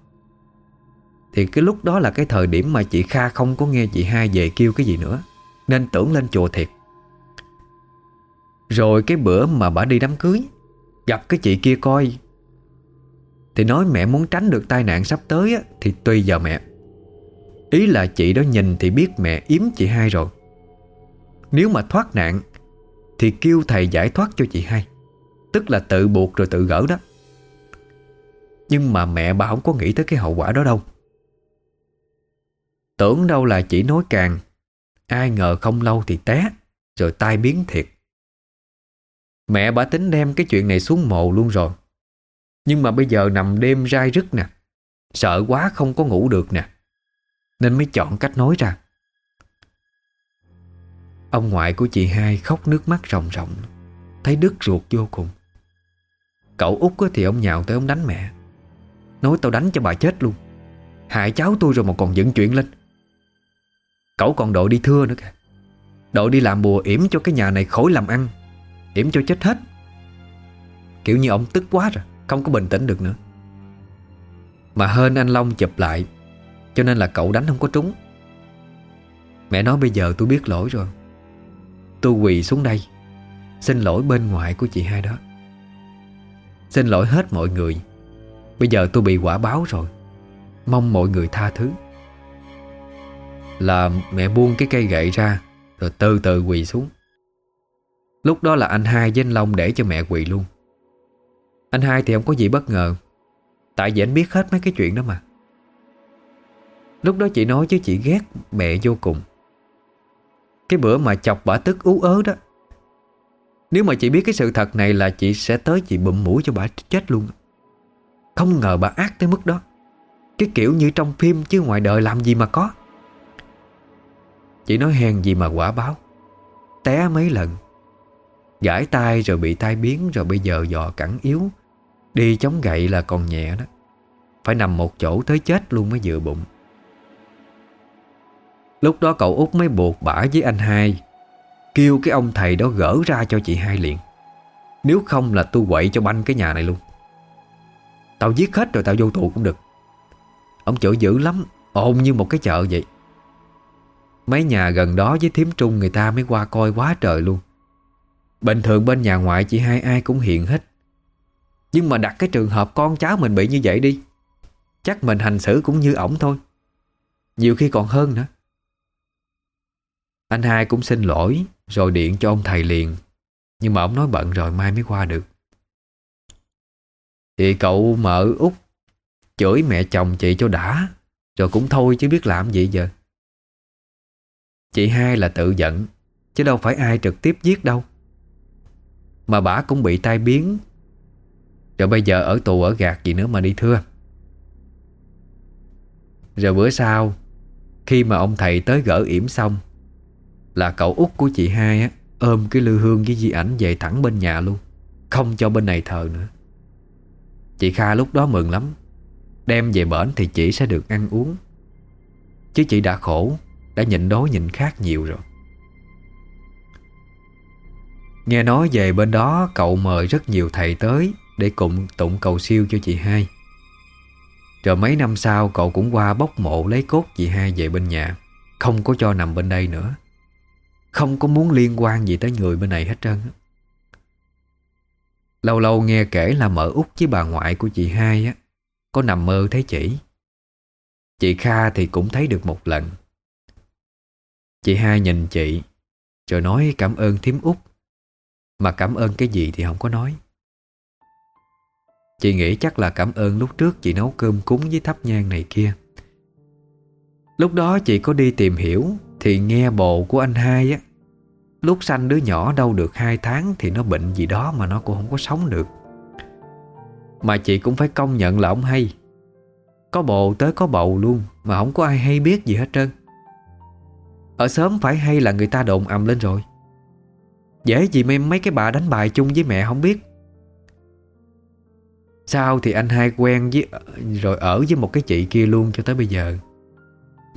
Thì cái lúc đó là cái thời điểm mà chị Kha không có nghe chị hai về kêu cái gì nữa Nên tưởng lên chùa thiệt. Rồi cái bữa mà bà đi đám cưới Gặp cái chị kia coi Thì nói mẹ muốn tránh được tai nạn sắp tới á, Thì tùy vào mẹ. Ý là chị đó nhìn thì biết mẹ yếm chị hai rồi. Nếu mà thoát nạn, Thì kêu thầy giải thoát cho chị hai. Tức là tự buộc rồi tự gỡ đó. Nhưng mà mẹ bà không có nghĩ tới cái hậu quả đó đâu. Tưởng đâu là chỉ nói càng, Ai ngờ không lâu thì té, Rồi tai biến thiệt. Mẹ bà tính đem cái chuyện này xuống mồ luôn rồi. Nhưng mà bây giờ nằm đêm rai rứt nè, Sợ quá không có ngủ được nè. Nên mới chọn cách nói ra. Ông ngoại của chị hai khóc nước mắt ròng ròng, Thấy đứt ruột vô cùng. Cậu út thì ông nhào tới ông đánh mẹ, Nói tao đánh cho bà chết luôn, Hại cháu tôi rồi mà còn dựng chuyện lên. Cậu còn đội đi thưa nữa kìa Đội đi làm bùa yểm cho cái nhà này khỏi làm ăn, Yểm cho chết hết. Kiểu như ông tức quá rồi, Không có bình tĩnh được nữa. Mà hơn anh Long chụp lại cho nên là cậu đánh không có trúng. Mẹ nói bây giờ tôi biết lỗi rồi. Tôi quỳ xuống đây, Xin lỗi bên ngoài của chị hai đó. Xin lỗi hết mọi người. Bây giờ tôi bị quả báo rồi. Mong mọi người tha thứ. Là mẹ buông cái cây gậy ra, Rồi từ từ quỳ xuống. Lúc đó là anh hai với anh Long để cho mẹ quỳ luôn. Anh hai thì không có gì bất ngờ. Tại vì anh biết hết mấy cái chuyện đó mà. Lúc đó chị nói chứ chị ghét mẹ vô cùng. Cái bữa mà chọc bà tức ú ớ đó, Nếu mà chị biết cái sự thật này là chị sẽ tới chị bụm mũi cho bà chết luôn. Không ngờ bà ác tới mức đó. Cái kiểu như trong phim chứ ngoài đời làm gì mà có. Chị nói hèn gì mà quả báo. Té mấy lần. Gãi tay rồi bị tai biến Rồi bây giờ dò cẳng yếu. Đi chống gậy là còn nhẹ đó. Phải nằm một chỗ tới chết luôn mới vừa bụng. Lúc đó cậu út mới buộc bả với anh hai, Kêu cái ông thầy đó gỡ ra cho chị hai liền. Nếu không là tôi quậy cho banh cái nhà này luôn. Tao giết hết rồi tao vô tù cũng được. Ông chửi dữ lắm, Ồn như một cái chợ vậy. Mấy nhà gần đó với thím trung người ta mới qua coi quá trời luôn. Bình thường bên nhà ngoại chị hai ai cũng hiện hết. Nhưng mà đặt cái trường hợp con cháu mình bị như vậy đi, Chắc mình hành xử cũng như ổng thôi. Nhiều khi còn hơn nữa. Anh hai cũng xin lỗi, Rồi điện cho ông thầy liền. Nhưng mà ông nói bận rồi mai mới qua được. Thì cậu mở út Chửi mẹ chồng chị cho đã, Rồi cũng thôi chứ biết làm gì giờ. Chị hai là tự giận, Chứ đâu phải ai trực tiếp giết đâu. Mà bà cũng bị tai biến. Rồi bây giờ ở tù ở gạt gì nữa mà đi thưa. Rồi bữa sau, Khi mà ông thầy tới gỡ yểm xong là cậu út của chị hai á, Ôm cái lư hương với di ảnh về thẳng bên nhà luôn, Không cho bên này thờ nữa. Chị Kha lúc đó mừng lắm, Đem về bển thì chị sẽ được ăn uống. Chứ chị đã khổ, Đã nhịn đói nhịn khát nhiều rồi. Nghe nói về bên đó, cậu mời rất nhiều thầy tới Để cùng tụng cầu siêu cho chị hai. Rồi mấy năm sau, cậu cũng qua bốc mộ lấy cốt chị hai về bên nhà, Không có cho nằm bên đây nữa. Không có muốn liên quan gì tới người bên này hết trơn Lâu lâu nghe kể là mợ út với bà ngoại của chị hai á, Có nằm mơ thấy chị. Chị Kha thì cũng thấy được một lần. Chị hai nhìn chị, Rồi nói cảm ơn thím út. Mà cảm ơn cái gì thì không có nói. Chị nghĩ chắc là cảm ơn lúc trước chị nấu cơm cúng với thắp nhang này kia. Lúc đó chị có đi tìm hiểu thì nghe bồ của anh hai á Lúc sanh đứa nhỏ đâu được 2 tháng Thì nó bệnh gì đó mà nó cũng không có sống được. Mà chị cũng phải công nhận là ông hay. Có bồ tới có bầu luôn Mà không có ai hay biết gì hết trơn. Ở sớm phải hay là người ta đồn ầm lên rồi. Dễ gì mấy, mấy cái bà đánh bài chung với mẹ không biết. Sao thì anh hai quen với Rồi ở với một cái chị kia luôn cho tới bây giờ.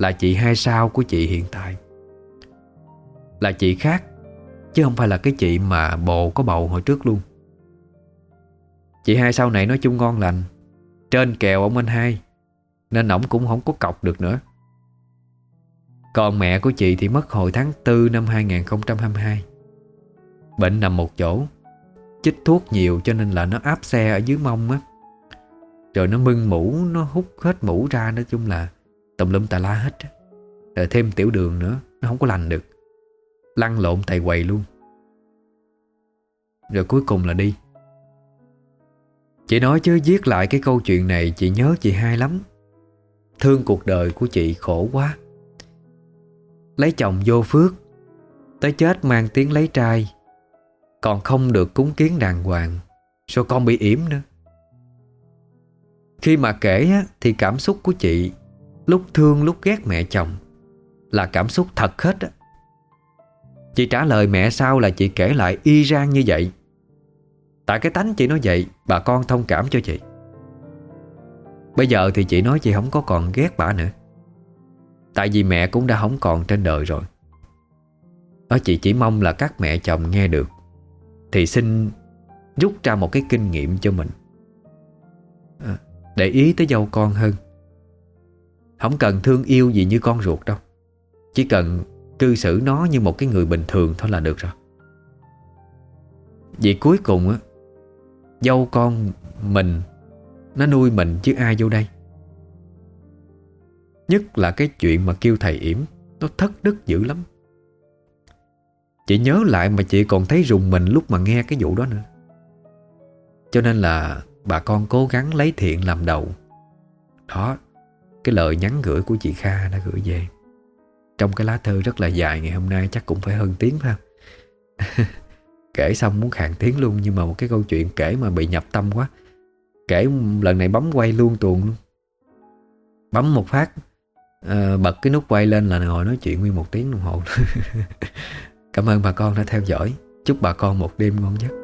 Là chị hai sao của chị hiện tại. Là chị khác, Chứ không phải là cái chị mà bồ có bầu hồi trước luôn. Chị hai sau này nói chung ngon lành, Trên kèo ông anh hai, Nên ổng cũng không có cọc được nữa. Còn mẹ của chị thì mất hồi tháng 4 năm 2022 Bệnh nằm một chỗ, Chích thuốc nhiều cho nên là nó áp xe ở dưới mông á. Rồi nó mưng mũ Nó hút hết mũ ra, Nói chung là tùm lum tà la hết. Rồi thêm tiểu đường nữa Nó không có lành được. Lăn lộn tại quầy luôn. Rồi cuối cùng là đi. Chị nói chứ viết lại cái câu chuyện này Chị nhớ chị hai lắm. Thương cuộc đời của chị khổ quá. Lấy chồng vô phước Tới chết mang tiếng lấy trai. Còn không được cúng kiến đàng hoàng Rồi con bị yểm nữa? Khi mà kể á, Thì cảm xúc của chị Lúc thương lúc ghét mẹ chồng Là cảm xúc thật hết á. Chị trả lời mẹ sau là chị kể lại y rang như vậy. Tại cái tánh chị nói vậy Bà con thông cảm cho chị. Bây giờ thì chị nói chị không có còn ghét bà nữa. Tại vì mẹ cũng đã không còn trên đời rồi. Ở chị chỉ mong là các mẹ chồng nghe được. Thì xin rút ra một cái kinh nghiệm cho mình. À, Để ý tới dâu con hơn. Không cần thương yêu gì như con ruột đâu. Chỉ cần cư xử nó như một cái người bình thường thôi là được rồi. Vì cuối cùng á, Dâu con mình, Nó nuôi mình chứ ai vô đây? Nhất là cái chuyện mà kêu thầy yểm, Nó thất đức dữ lắm. Chị nhớ lại mà chị còn thấy rùng mình lúc mà nghe cái vụ đó nữa. Cho nên là bà con cố gắng lấy thiện làm đầu. Đó cái lời nhắn gửi của chị Kha đã gửi về. Trong cái lá thư rất là dài ngày hôm nay chắc cũng phải hơn tiếng phải không? Kể xong muốn khàn tiếng luôn Nhưng mà một cái câu chuyện kể mà bị nhập tâm quá. Kể lần này bấm quay luôn tuồn luôn. Bấm một phát à, Bật cái nút quay lên là ngồi nói chuyện nguyên một tiếng đồng hồ Cảm ơn bà con đã theo dõi. Chúc bà con một đêm ngon giấc.